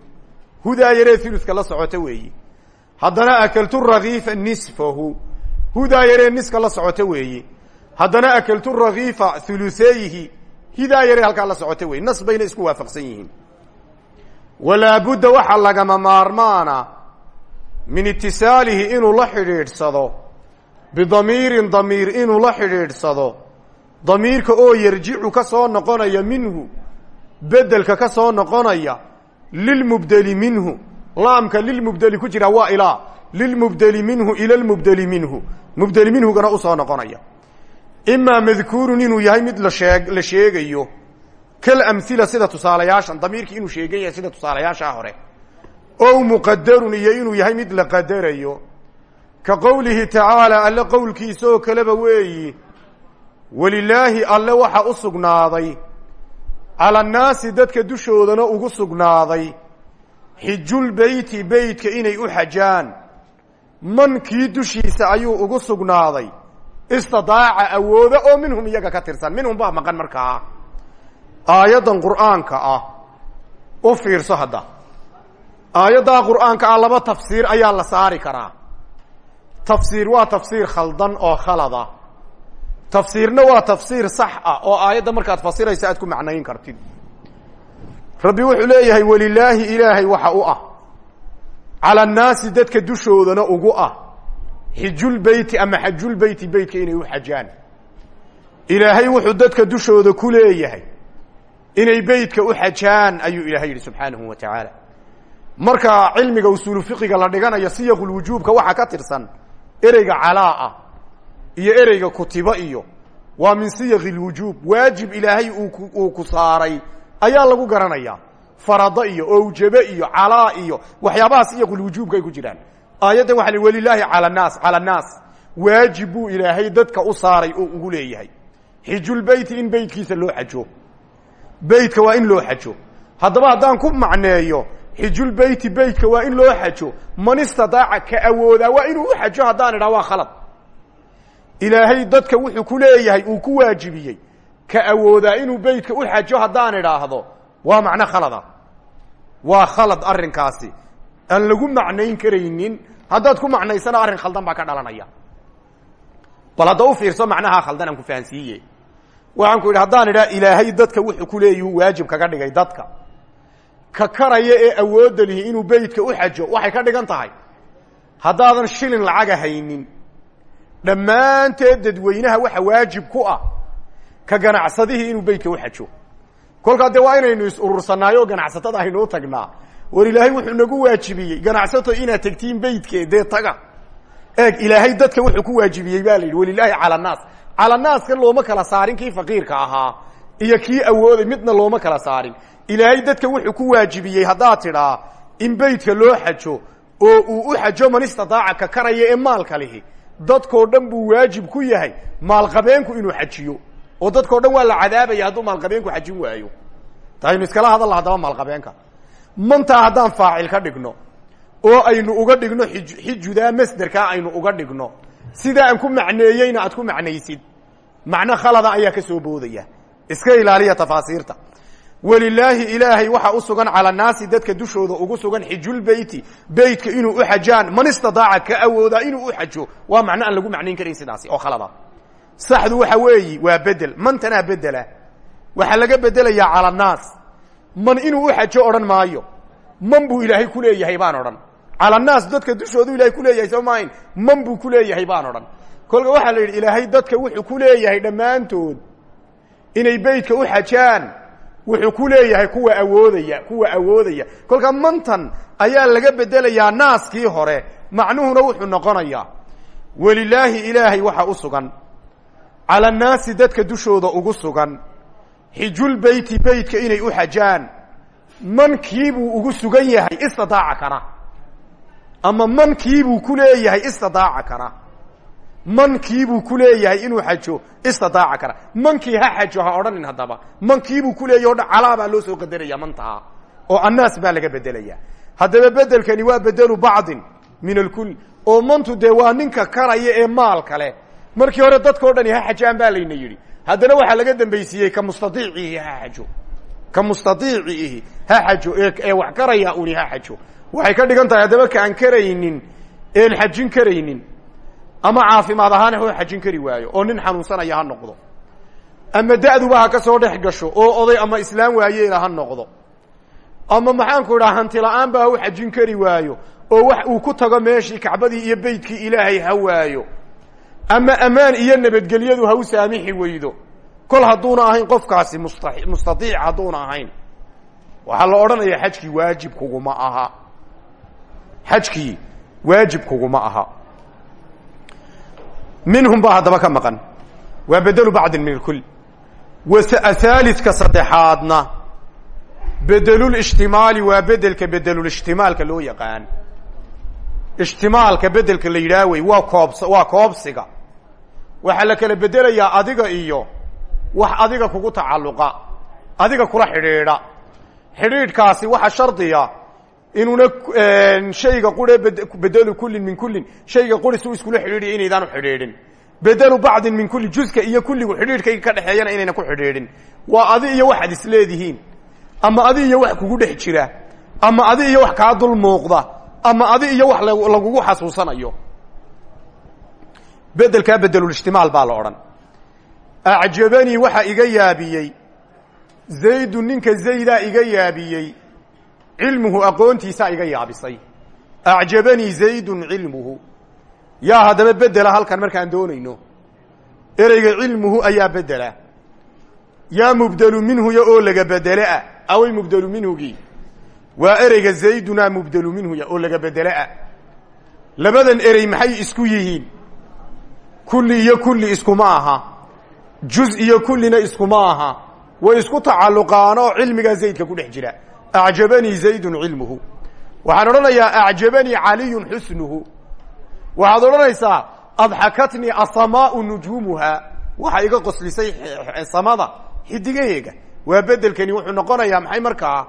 A: hudaa yaree huluska la socota weeyi. Haddana akeltu rakiifa nisfahu. Hudaa yaree niska la socota weeyi. Haddana akeltu rakiifa huluseyihi hidaa yaree halkaa la socota weeyi. Nas bayna isku waafaqsan yihiin. Walaa budda waxaa lagama maarmaana. Min itisaalihi inuu la xidhiidhsado bidamiirin damiir inuu la xidhiidhsado damiirka oo yarjicu ka soo noqonaya minhu bedelka ka soo noqonaya lilmubdeli minhu laamka lilmubdeli ku jira waa ilaa lilmubdeli minhu ila lmubdeli minhu mubdeli minhugana u soo noqonaya imaa madkuurun inuu yahay mid lasheeg la sheegayo kalamhila sida tusaalayaashan damiirkii inuu sheegan yahay sida tusaalayaashaa hore ow muqadarun iyo inuu yahay mid la qadarayo ka qowlihi tacaala alle qowlkiisa oo kaleba weeyi walilaahi alle waxa u sugnaaday. Cala dadka dushoodana ugu sugnaaday. Xijulbeyti beytka inay u xajaan. Mankii dushiisa ayuu ugu sugnaaday. Istidaaca awooda oo minhum iyaga ka tirsan. Minhum baa maqan markaa. Aayaddan qur'aanka ah. U fiirso hadda. Aayaddaa qur'aanka ah laba tafsiir ayaa la saari karaa tafsiir waa tafsiir khaldan oo khalada tafsiirna waa tafsiir sax ah oo aayadda markaad fasiraysa aad ku macnayn kartid. Rabbi wuxuu leeyahay welilaahi ilaahay waxa u ah. Cala annaasi dadka dushoodana ugu ah. Xijulbeyti ama xajulbeyti beytka inay u xajaan. Ilaahay wuxuu dadka dushooda ku leeyahay inay beytka u xajaan ayuu ilaahay yidhi subxaanahu wa tacaala. Marka cilmiga usuulu fiqiga la dhiganayo siyaqulwujuubka waxaa ka tirsan ereyga calaa ah iyo ereyga kutiba iyo waa min siyaqi lwujuub waajib ilaahay uu ku saaray. Ayaa lagu garanaya farada iyo owjabe iyo calaa iyo waxyaabaha siyaqulwujuubka ay ku jiraan. Aayaddan waxa li walilaahi cala naas cala annaas waajib ilaahay dadka u saaray oo ugu leeyahay. Xijulbeyti in beytkiisa loo xajo. Beytka waa in loo xajo. Haddaba haddaan ku macneeyo xijulbeyti beytka waa in loo xajo. Man istadaaca ka awoodaa waa inuu u xajo haddaan idhaha waa khalad. Ilaahay dadka wuxuu ku leeyahay uu ku waajibiyey. Ka awoodaa inuu beytka u xajo haddaan idhaahdo waa macno khalada. Waa khalad arrinkaasi. Aan lagu macnayn karaynin haddaad ku macnaysana arrin khaldan baa ka dhalanaya. Bal hadda fiirso macnahaa khaldan aan ku fahansiiye waxaan ku ilaahay dadka wuxuu ku leeyahi waajib kaga dhigay dadka ka karaya ee awoodda lihi inuu beytka u xajo waxay ka dhigan tahay. Haddaadan shilin lacaga haynin dhammaanteed dadweynaha waxa waajib ku ah ka ganacsadihii inuu beytka u xajo. Kolkaa dee waa inaynu is urursanaayo oo ganacsatada aynu u war ilaahay wuxuu nagu waajibiyey ganacsato inaad tegtiin beytkee dee taga. Eeg ilaahay dadka wuxuu ku waajibiyey ba la yidhi walilaahi cala annaas cala naaska looma kala saarin kii faqiirka ahaa iyo kii awooday midna looma kala saarin ilaahay dadka wuxuu ku waajibiyey haddaad tidhaa in beytka loo xajo oo uu u xajo man istidaaca ka karaya ee maalka lihi. Dadkoo dhan buu waajib ku yahay maalqabeenku inuu xajiyo. Oo dadkao dhan waa la cadaabaya hadduu maalqabeenku xajin waayo. Tahaynu iskala hadalla haddaba maalqabeenka. Mantaa haddaan faacil ka dhigno oo aynu uga dhigno xijudaa masderkaa aynu uga dhigno sidaa aan ku macneeyeyna aad ku macnaysid. Macno khalada ayaa ka soo boodaya. Iska ilaaliya tafaasiirta walilaahi ilaahay waxa u sugan cala naasi dadka dushooda ugu sugan xijulbeyti beytka inuu u xajaan man istidaaca ka awoodaa inuu u xajo. Waa macno aan lagu macnayn karayn sidaasi oo khalada. Saxdu waxa weeyi waa bedel. Mantanaa bedela? Waxaa laga bedelayaa cala naas. Man inuu u xajo odhan maayo. Man buu ilaahay ku leeyahay baan odhan. Cala naas dadka dushoodu ilahay ku leeyahay soo maahayn. Man buu ku leeyahay baan odhan. Kolka waxaa la yidhi ilaahay dadka wuxuu ku leeyahay dhammaantood inay beytka u xajaan wuxuu ku leeyahay kuwa awoodaya kuwa awoodaya. Kolka mantan ayaa laga bedelayaa naaskii hore. Macnuhuna wuxuu noqonayaa welilaahi ilaahay waxa u sugan. Cala dadka dushooda ugu sugan. Xijulbeyti beytka inay u xajaan. Mankiibuu ugu sugan yahay istidaaca kara. Ama mankiibuu ku leeyahay istidaaca kara mankiibuu ku leeyahay inuu xajo istidaaca kara. Mankii ha xajo ha odhanin haddaba. Mankiibuu ku leeyahy o dhan calaa baa loo soo qadaraya mantaa oo annaas baa laga bedelaya haddaba bedelkani waa bedelu bacdin min alkul oo mantu dee waa ninka karaya ee maal kale. Markii hore dadkao dhani ha xajaan baa layna yidhi. Haddana waxaa laga dambaysiiyey ka mustaiicihi ha xajo. Ka mustaiicihi ha xajo ee wax karaya uni ha xajo. Waxay ka dhigan tahay ka aan karaynin xajin karaynin ama caafimaad ahaan ho xajin kari waayo oo nin xanuunsanaya ha noqdo. Ama da'duba ha ka soo dhex gasho oo oday ama islaam waayeela ha noqdo. Ama maxaanku idhaha hanti la'aan ba ha u xajin kari waayo oo wax uu ku tago meeshii kacbadii iyo beytkii ilaahay ha waayo. Ama amaan iyo nabadgelyadu ha u saamixi weydo. Kol hadduuna ahayn qofkaasi musta mustaiic hadduuna ahayn. Waxaa la odhanayaa xajkii waajib kuguma aha. Xajkii waajib kuguma aha minhum baa haddaba ka maqan. Waa bedelu bacdin min alkul. Wathaalidka saddexaadna bedelulishtimaali waa bedelka bedelulishtimaalka loo yaqaan. Ishtimaalka bedelka la yidhaah wey waa koobs waa koobsiga. Waxaa adiga iyo wax adiga kugu tacalluqa adiga kula xidhiidha. Xidhiidhkaasi waxa shardiya inuuna shayga qure bedelu kullin min kullin. Shayga quri su iskula xidhiidhiya inaydaan u xidhiidhin. Bedelu bacdin min kulli juska iyo kulligu xidhiidhkayga ka dhexeeyana inayna ku xidhiidhin. Waa adi iyo waxaad isleedihiin ama adi iyo wax kugu dhex jira. Ama adi iyo wax kaa dul muuqda. Ama adi iyo wax lagugu xasuusanayo. Bedelkaa bedelulishtimaal baa la odhan. Acjabanii waxa iga yaabiyey. Zaydu ninka zaydaa iga yaabiyey cilmuhu aqoontiisaa iga yaabisay. Acjabanii zaydun cilmuhu. Yaa haddaba bedela halkan markaan doonayno. Ereyga cilmuhu ayaa bedela yaa mubdelu minhuya oo laga bedeleah away mubdelu minhugii waa ereyga zaydunaa mubdelu minhuya oo laga bedeleah labadan erey maxay isku yihiin? Kulli iyo kulli iskuma aha. Juz iyo kullina iskuma aha. Way isku tacalluqaan oo cilmigaa zaydka ku dhex jira acjabanii zaydun cilmuhu waxaan odhanayaa acjabanii caliyun xusnuhu waxaad odhanaysaa adxakatnii asamaau nujuumuhaa waxa iga qoslisay samada xidigaheega waa bedelkani wuxuu noqonayaa maxay markaa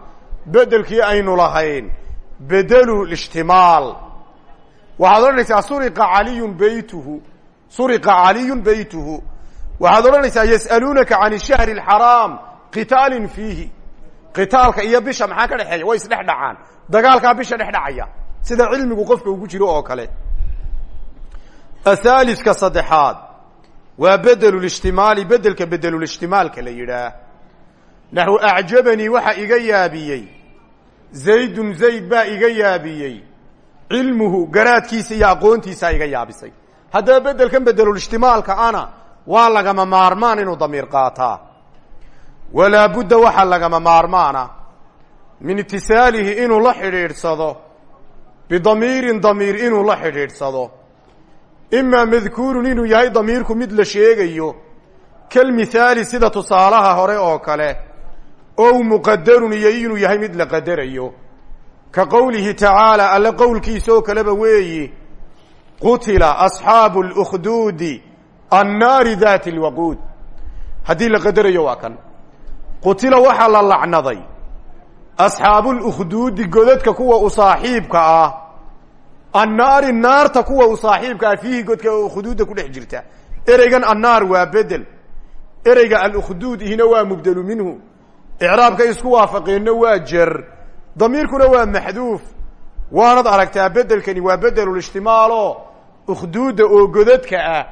A: bedelkii aynu lahayn bedelu lishtimaal waxaad odhanaysaa suriqa caliyun beytuhu suriqa caliyun beytuhu waxaad odhanaysaa yas'aluunaka can ishahri alxaraam qitaalin fiihi qitaalka iyo bisha maxaa ka dhexeeya? Way isdhex dhacaan. Dagaalkaa bisha dhex dhacaya. Sida cilmigu qofka ugu jiro oo kale. Athaalidka saddexaad. Waa bedelulishtimaali bedelka bedelulishtimaalka la yidhaah. Naxwu acjabanii waxa iga yaabiyey. Zaydun zayd baa iga yaabiyey. Cilmuhu garaadkiisa iyo aqoontiisaa iga yaabisay. Haddaba bedelkan bedelulishtimaalka ana waa lagama maarmaan inuu damiir qaataa walaa budda waxaa lagama maarmaana. Min itisaalihi inuu la xidhiidhsado bidamiirin damiir inuu la xidhiidhsado. Imaa madkuurun inuu yahay damiirku mid la sheegayo kalmithaali sida tusaalaha hore oo kale ow muqadarun iyo inuu yahay mid la qadarayo. Ka qowlihi tacaala alle qowlkiisa oo kaleba weeyi qutila asxaabu اlkhduudi annaari daati اlwaquud haddii la qadarayo waa kan qutila waxaa la lacnaday. Asxaabu اlkhduudi godadka kuwa u saaxiibka ah annaari naarta kuwa u saaxiibka ah fiihi godka oo khuduudda ku dhex jirta. Ereygan annaar waa bedel. Ereyga alkhduud ihina waa mubdelu minhu. Icraabka isku waafaqeenna waa jer. Damiirkuna waa maxduuf. Waanad aragtaa bedelkani waa bedelulishtimaalo ukhduudda oo godadka ah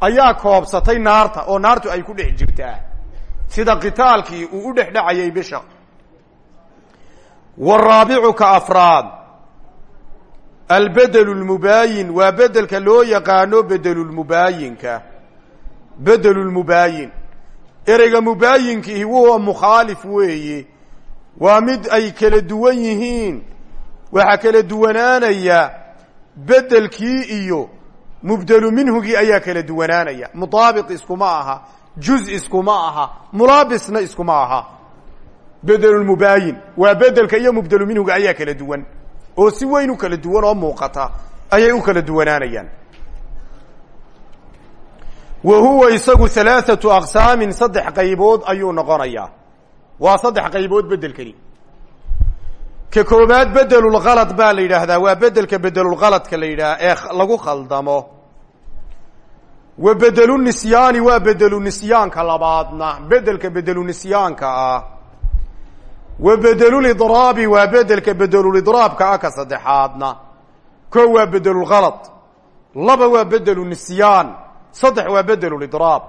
A: ayaa koobsatay naarta oo naartu ay ku dhex jirtaa sida qitaalkii uu u dhex dhacayay bisha. Waraabicu ka afraad. Albedel lmubaayin waa bedelka loo yaqaano bedelulmubaayinka bedelulmubaayin ereyga mubaayinkiihi wuwa mukhaalif weeye waa mid ay kala duwan yihiin. Waxaa kala duwanaanaya bedelkii iyo mubdelu minhugii ayaa kala duwanaanaya. Mutaabiq iskuma aha juz iskuma aha mulaabisna iskuma aha bedelulmubaayin waa bedelka iyo mubdelu minhuga ayaa kala duwan oo si weyn u kala duwan oo muuqata ayay u kala duwanaanayaan wa huwa isagu halaathatu aqsaamin saddex qaybood ayuu noqonayaa waa saddex qaybood bedelkani ka koobaad bedelulkalad baa la yidhaahdaa waa bedelka bedelulkaladka la yidhaha ee lagu khaldamo wa bedelu nisyaani waa bedelu nisyaanka labaadna. Bedelka bedelu nisyaanka ah wa bedelulidraabi waa bedelka bedelulidraabka ah ka saddexaadna. Ko waa bedelulkalad laba waa bedelu nisyaan saddex waa bedelulidraab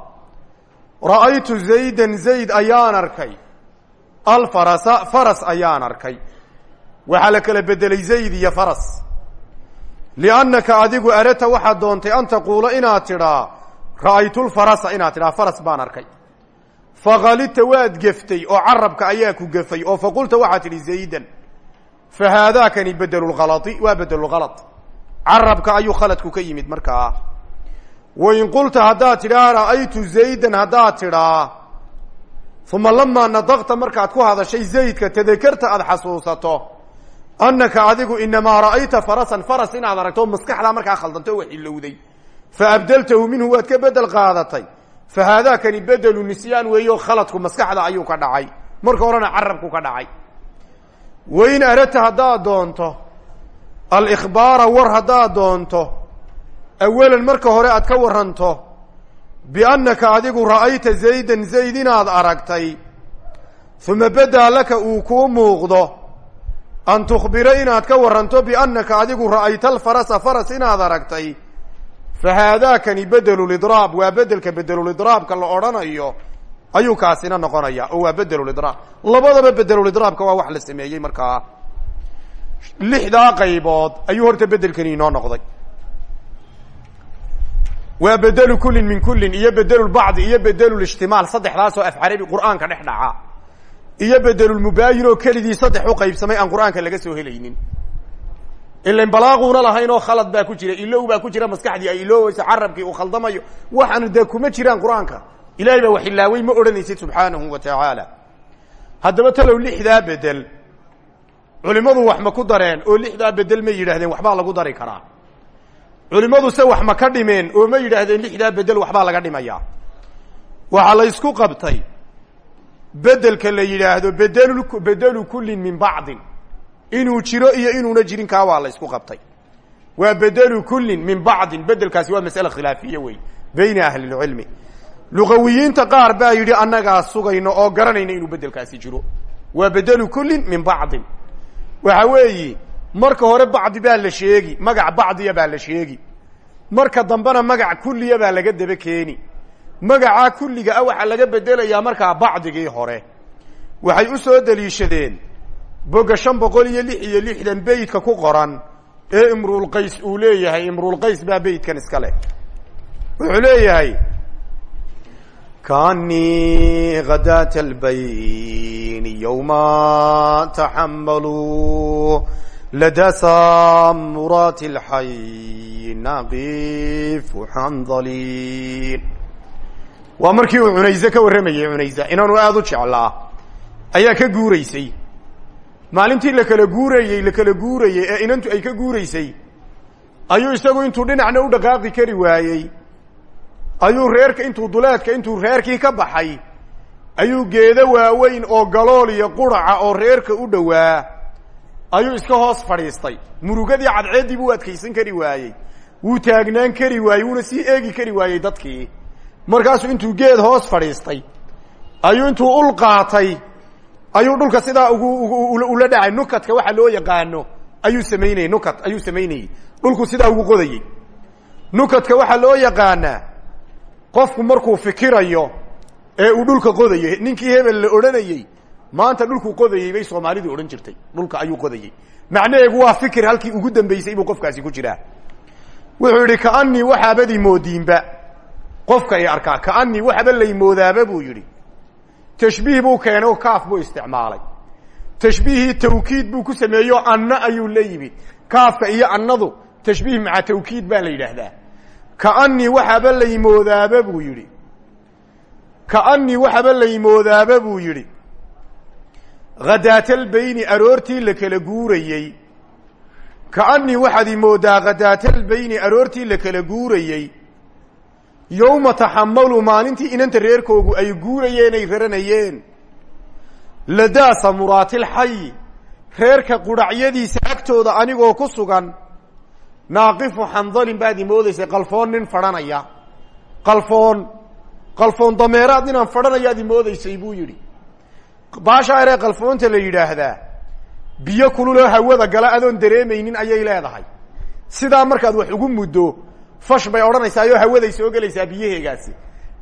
A: ra'aytu zaydan zayd ayaan arkay. Alfarasa faras ayaan arkay. Waxaa la kala bedelay zayd iyo faras. Liannaka adigu arata waxaad doontay an taquula inaad tidhaa ra'aytulfarasa inaad tidhaa faras baan arkay. Fakalidta waad geftay oo carabka ayaa ku gefay oo faqulta waxaad tidhi zaydan fa haadaakani bedelulkalai waa bedelulkalad carabka ayuu khaladku ka yimid markaa. Wain qulta haddaad tidhaa ra'aytu zaydan haddaad tidhaa uma lamaa nadaqta markaad ku hadashay zaydka tadakarta aada xasuusato annaka adigu inamaa ra'ayta farasan faras inaad aragto maskaxdaa markaa khaldanto wax ilowday fa abdeltahu minhu waad ka bedel qaadatay fa haadaakani bedelu nisyaan weeyo khaladku maskaxda ayuu ka dhacay marka horena carabku ka dhacay wain aradta haddaad doonto alikhbaara war haddaad doonto awalan marka hore aad ka waranto biannaka adigu ra'ayta zaydan zayd inaad aragtay uma badaa laka uu kuu muuqdo an tukhbira inaad ka waranto biannaka adigu ra'ayta alfarasa faras inaad aragtay fa haadaakani bedelulidraab waa bedelka bedelulidraabka la odhanayo ayuu kaasina noqonaya oo waa bedelulidraab labadaba bedelulidraabka waa wax la sameeyey markaa lixdaa qaybood ayuu horta bedelkani inoo noqday waa bedelu kullin min kullin iyo bedelulbacdi iyo bedelulishtimaal saddexdaasoo af carabi qur'aanka dhex dhaca iyo bedelulmubaayin oo keligii saddex u qaybsamay aan qur'aanka laga soo helaynin ilan balaaquuna lahayn oo khalad baa ku jira ilow baa ku jira maskaxdii ay ilooweyso carabkii uu khaldamayo waxaana dee kuma jiraan qur'aanka ilahay baa wax ilaawey ma odhanaysid subxaanahu wa tacaala haddaba talow lixdaa bedel culimadu wax ma ku dareen oo lixdaa bedel may yidhahdeen waxbaa lagu dari karaa culimmadu se wax ma ka dhimeen oo ma yidhaahdeen lixdaa bedel waxbaa laga dhimayaa waxaa la ysku qabtay bedelka la yidhaahdo bedelu bedelu kullin min bacdin inuu jiro iyo inuuna jirin kaa waa la ysku qabtay. Waa bedelu kullin min bacdin bedelkaasi waa masale khilaafiye wey bayna ahli lcilmi luqawiyiinta qaar baa yidhi annagaa sugayno oo garanayna inuu bedelkaasi jiro. Waa bedelu kullin min bacdin. Waxa weeyi marka hore bacdi baa la sheegi magac bacdiya baa la sheegi. Marka dambena magac kulliya baa laga daba keeni. Magacaa kulliga ah waxaa laga bedelayaa markaa bacdigii hore. Waxay u soo deliishadeen boga shan boqol iyo lix iyo lixdan beytka ku qoran ee imruulqays uu leeyahay imruulqays baa beytkan iska leh. Wuxuu leeyahay kanii khadaata albayni yowma taxamaluu lada samuraati lxay naqifu xandaliin. Waa markii uu cunayse ka warramayey cunaysa inaanu aada u jeclaa ayaa ka guuraysay maalintii la kala guurayey la kala guurayey ee inantu ay ka guuraysay ayuu isagu intuu dhinacna u dhaqaaqi kari waayey. Ayuu reerka intuu duleedka intuu reerkii ka baxay ayuu geedo waaweyn oo galool iyo quraca oo reerka u dhowaa ayuu iska hoos fadhiistay. Murugadii cadceeddii buu adkaysan kari waayey. Wuu taagnaan kari waayey wuuna sii eegi kari waayey dadkii. Markaasuu intuu geed hoos fadhiistay ayuu intuu ul qaatay ayuu dhulka sidaa ugu ula dhacay. Nukadka waxa loo yaqaano ayuu samaynayey nukat ayuu samaynayey dhulku sidaa ugu qodayey nukadka waxaa loo yaqaanaa qofku markuu fikirayo ee uu dhulka qodayo ninkii hebel la odhanayey maanta dhulkuu qodayey bay soomaalidu odhan jirtay. Dhulka ayuu qodayey macnaheegu waa fikir halkii ugu dambeysay buu qofkaasi ku jiraa. Wuxuu yidhi kaanii waxaabadii moodiinba qofka i arkaa kaanii waxaba laymoodaaba buu yidhi tashbiih buu keenay oo kaaf buu isticmaalay. Tashbiihii tawkiid buu ku sameeyo anna ayuu la yimid. Kaafka iyo annadu tashbiih maca tawkiid baa la yidhaahdaa. Kaanii waxaaba laymoodaaba buu yidhi. Kaanii waxaaba laymoodaaba buu yidhi. Khadaatalbayni aroortii la kala guurayey. Kaanii waxaad imoodaa khadaatalbayni aroortii la kala guurayey yowma taxamalu maalintii inanta reerkoogu ay guurayeen ay raranayeen ladaa samuraatilxayi reerka qudhacyadiisa agtooda anigoo ku sugan naaqifu xandalin baad imoodaysay qalfoon nin fadhanaya qalfoon qalfoon dameeraad ninaan fadhanayaad imoodaysay buu yidhi. Baashaa eree qalfoonta la yidhaahdaa biyo kululoo hawada gala adoon dareemaynin ayay leedahay. Sidaa markaad wax ugu muddo fash bay odhanaysaayoo hawaday soo gelaysaa biyaheegaasi.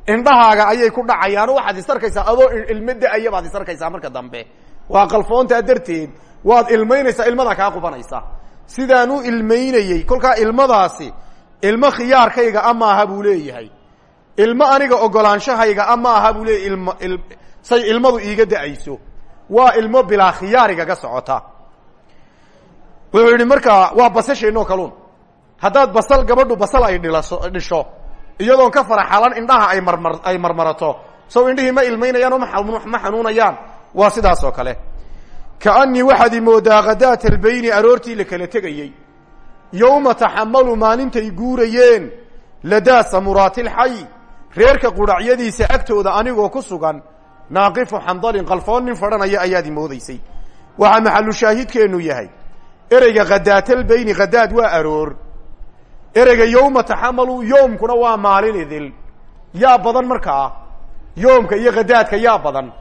A: Indhahaaga ayay ku dhacayaano waxaad isarkaysaa adoo ilmo da'aya baad isarkaysaa marka dambe. Waa qalfoontaa darteed waad ilmaynaysaa ilmadaa kaa qubanaysa sidaan u ilmaynayey kolkaa ilmadaasi ilmo khiyaarkayga a maaha buu leeyahay. Ilmo aniga ogolaanshahayga a maaha buu il say ilmadu iiga da'ayso. Waa ilmo bilaa khiyaarigaga socota. Wuxuu yidhi markaa waa basasheenoo kaluun haddaad basal gabadhu basal ay dhilaso dhisho iyadoon ka faraxalan indhaha ay marmar ay marmarato. Sow indhihii ma ilmaynayaan oo ma xanuunayaan. Waa sidaas oo kale. Kaanii waxaad imoodaa khadaata albayni aroortii la kala tegayey. Yowma taxamalu maalintay guurayeen. Ladaa samuraatilxay reerka qudhacyadiisa agtooda anigoo ku sugan. Naaqifu xandalin qalfoon nin fadhanaya ayaad imoodaysay. Waxaa maxalu shaahidkeennu yahay. Ereyga khadaatalbayni khadaad waa aroor ereyga yowma taxamalu yoomkuna waa maalin idil. Yaa badan markaa yoomka iyo khadaadka yaa badan.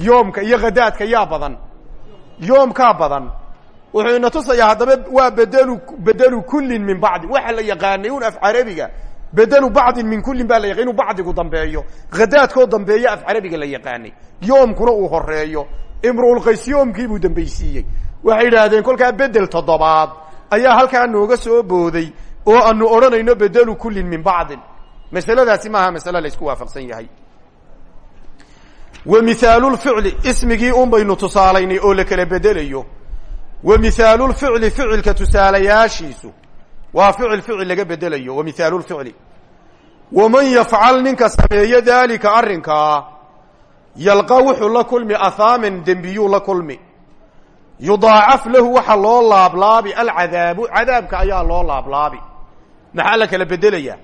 A: Yoomka iyo khadaadka yaa badan. Yoomkaa badan. Wuxuu ina tusayaa haddaba waa bedelu bedelu kullin min bacdin waxa la yaqaanay un af carabiga bedelu bacdin min kullin baa la yaqan inuu bacdigu dambeeyo. Khadaadkoo dambeeyo af carabiga la yaqaanay. Yoomkuna uu horeeyo imruulqays yoomkiibuu dambaysiiyey. Waxay yidhaahdeen kolkaa bedel toddobaad ayaa halkaa nooga soo booday oo aanu odhanayno bedelu kullin min bacdin. Masaladaasi maaha masale la isku waafaqsan yahay. Wa mihaalulficli ismigii un baynu tusaalaynay oo la kala bedelayo. Wa mihaalulficli ficilka tusaalayaashiisu. Waa ficil ficil laga bedelayo wa mihaalulficli waman yafcal ninka sameeyo daalika arrinkaa yalqa wuxuu la kulmi ahaaman dembiyuu la kulmi yudaacaf lahu waxa loo laablaabi alcadaabu cadaabka ayaa loo laablaabi. Maxaa la kala bedelayaa?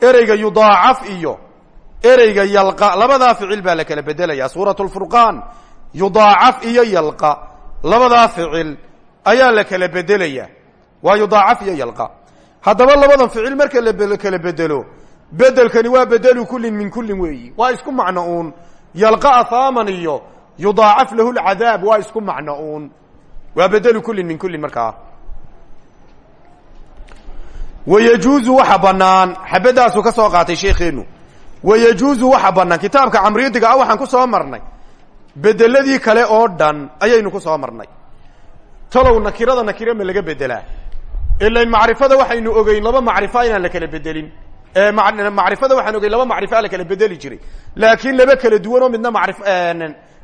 A: Ereyga yudaacaf iyo ereyga yalqa labadaa ficil baa la kala bedelayaa. Suurat lfurqaan yudaacaf iyo yalqa labadaa ficil ayaa la kala bedelayaa. Waa yudaacaf iyo yalqa. Haddaba labadan ficil marka la kala bedelo bedelkani waa bedelu kullin min kullin weeyi. Waa isku macno uun. Yalqa ahaaman iyo yudaacaf lahu lcadaab waa isku macno uun. Waa bedelu kullin min kullin markaa wayajuuzu waxa banaan xabaddaasuu ka soo qaatay sheekheenu wayajuuzu waxa banaan kitaabka camriidiga ah waxaan ku soo marnay. Bedeladii kale oo dhan ayaynu ku soo marnay. Talow nakirada nakire ma laga bedelaa. Ilain macrifada waxaynu ogeyn laba macrifada waxaan ogeyn laba macrifa la kala bedeli jiray. Laakiin laba kala duwan oo midna mari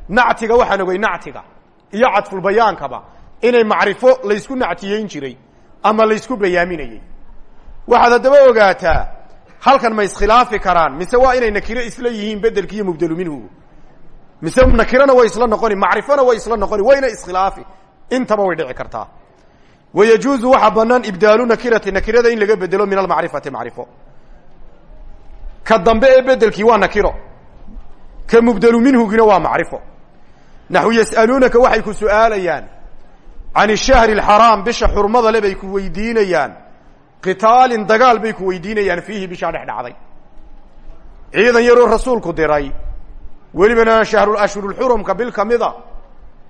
A: nactiga waxaan ogey nactiga iyo cadfulbayaankaba inay macrifo laysku nactiyeyn jiray ama laysku bayaaminayey waxaad haddaba ogaataa halkan ma iskhilaafi karaan mise waa inay nakiro isla yihiin bedelki iyo mubdelu minhu? Mise nakirana way isla noqoni macrifona way isla noqoni wayna iskhilaafi intaba way dhici kartaa. Wayajuuzu waxaa banaan ibdaalu nakirati nakirada in laga bedelo min almacrifati macrifo. Ka dambe ee bedelkii waa nakiro ka mubdelu minhugina naxu yas'aluunaka waxay ku su'aalayaan. Can ishahri alxaraam bisha xurmada le bay ku weydiinayaan. Qitaalin dagaal bay ku weydiinayaan fiihi bishaa dhex dhacday. Ciidan yaroo rasuulku diray. Welibana shahrul ashhurulxurumka bil kamida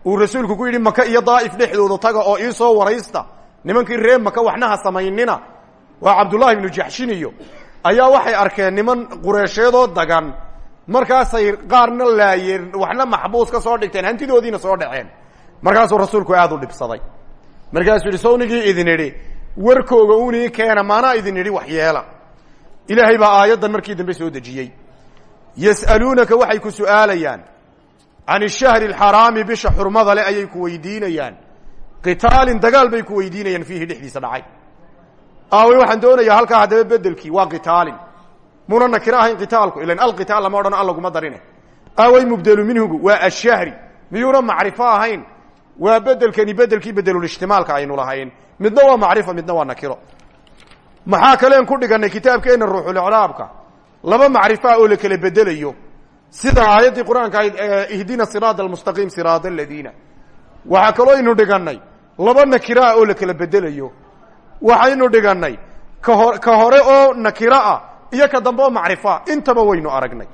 A: uu rasuulku ku yidhi maka iyo daa'if dhexdooda taga oo ii soo waraysta. Nimankii reer maka waxnaha samaynina. Waa cabdullahi ibnu jaxshin ayaa waxay arkeen niman qureesheedoo dagan markaasay qaarna laayeen waxna maxbuus ka soo dhigteen hantidoodiina soo dhaceen. Markaasuu rasuulku aad u dhibsaday. Markaasuu yidhi sawnigii idin idhi warkooga unii keena maanaa idin idhi wax yeela. Ilaahay baa aayaddan markii dambe soo dejiyey. Yas'aluunaka waxay ku su'aalayaan. Can ishahri alxaraami bisha xurmada le ayay ku weydiinayaan. Qitaalin dagaal bay ku weydiinayaan fiihi dhexdiisa dhacay. Aawey waxaan doonayaa halkaa haddaba bedelkii waa qitaalin muna nakiro ahayn qitaalku ilan alqitaal lama odhano al laguma darine. Aawey mubdelu minhugu waa ashahri miyuuna macrifo ahayn? Waa bedelkani bedelkii bedelulishtimaalka aynu lahayn. Midna waa macrifo midna waa nakiro. Maxaa kaleen ku dhiganay kitaabkeenna ruuxulicraabka laba macrifaa oo la kala bedelayo sida aayaddii qur'aanka ahayd ihdina siraada almustaqiim siraada aladiina waxaa kaloo aynu dhiganay laba nakiraa oo la kala bedelayo waxaynu dhiganay kaho ka hore oo nakiro ah iyo ka dambe oo macrifoa intaba waynu aragnay.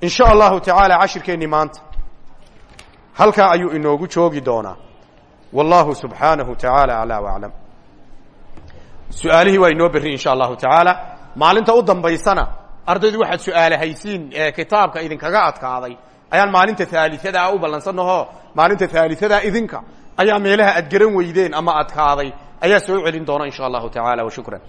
A: In sha allahu tacaala cashirkeennii maanta. Halkaa ayuu inoogu joogi doonaa. Wallahu subxaanahu tacaala aclaa waclam su'aalihii waa inoo berri in sha allahu tacaala maalinta u dambaysana ardaydu waxaad su'aale haysiin kitaabka idinkaga adkaaday. Ayaan maalinta haaliadaa u ballansanahoo maalinta haaliadaa idinka ayaa meelaha aad weydeen ama adkaaday. Ayaa soo celin doona in sha allahu tacaala wa shukran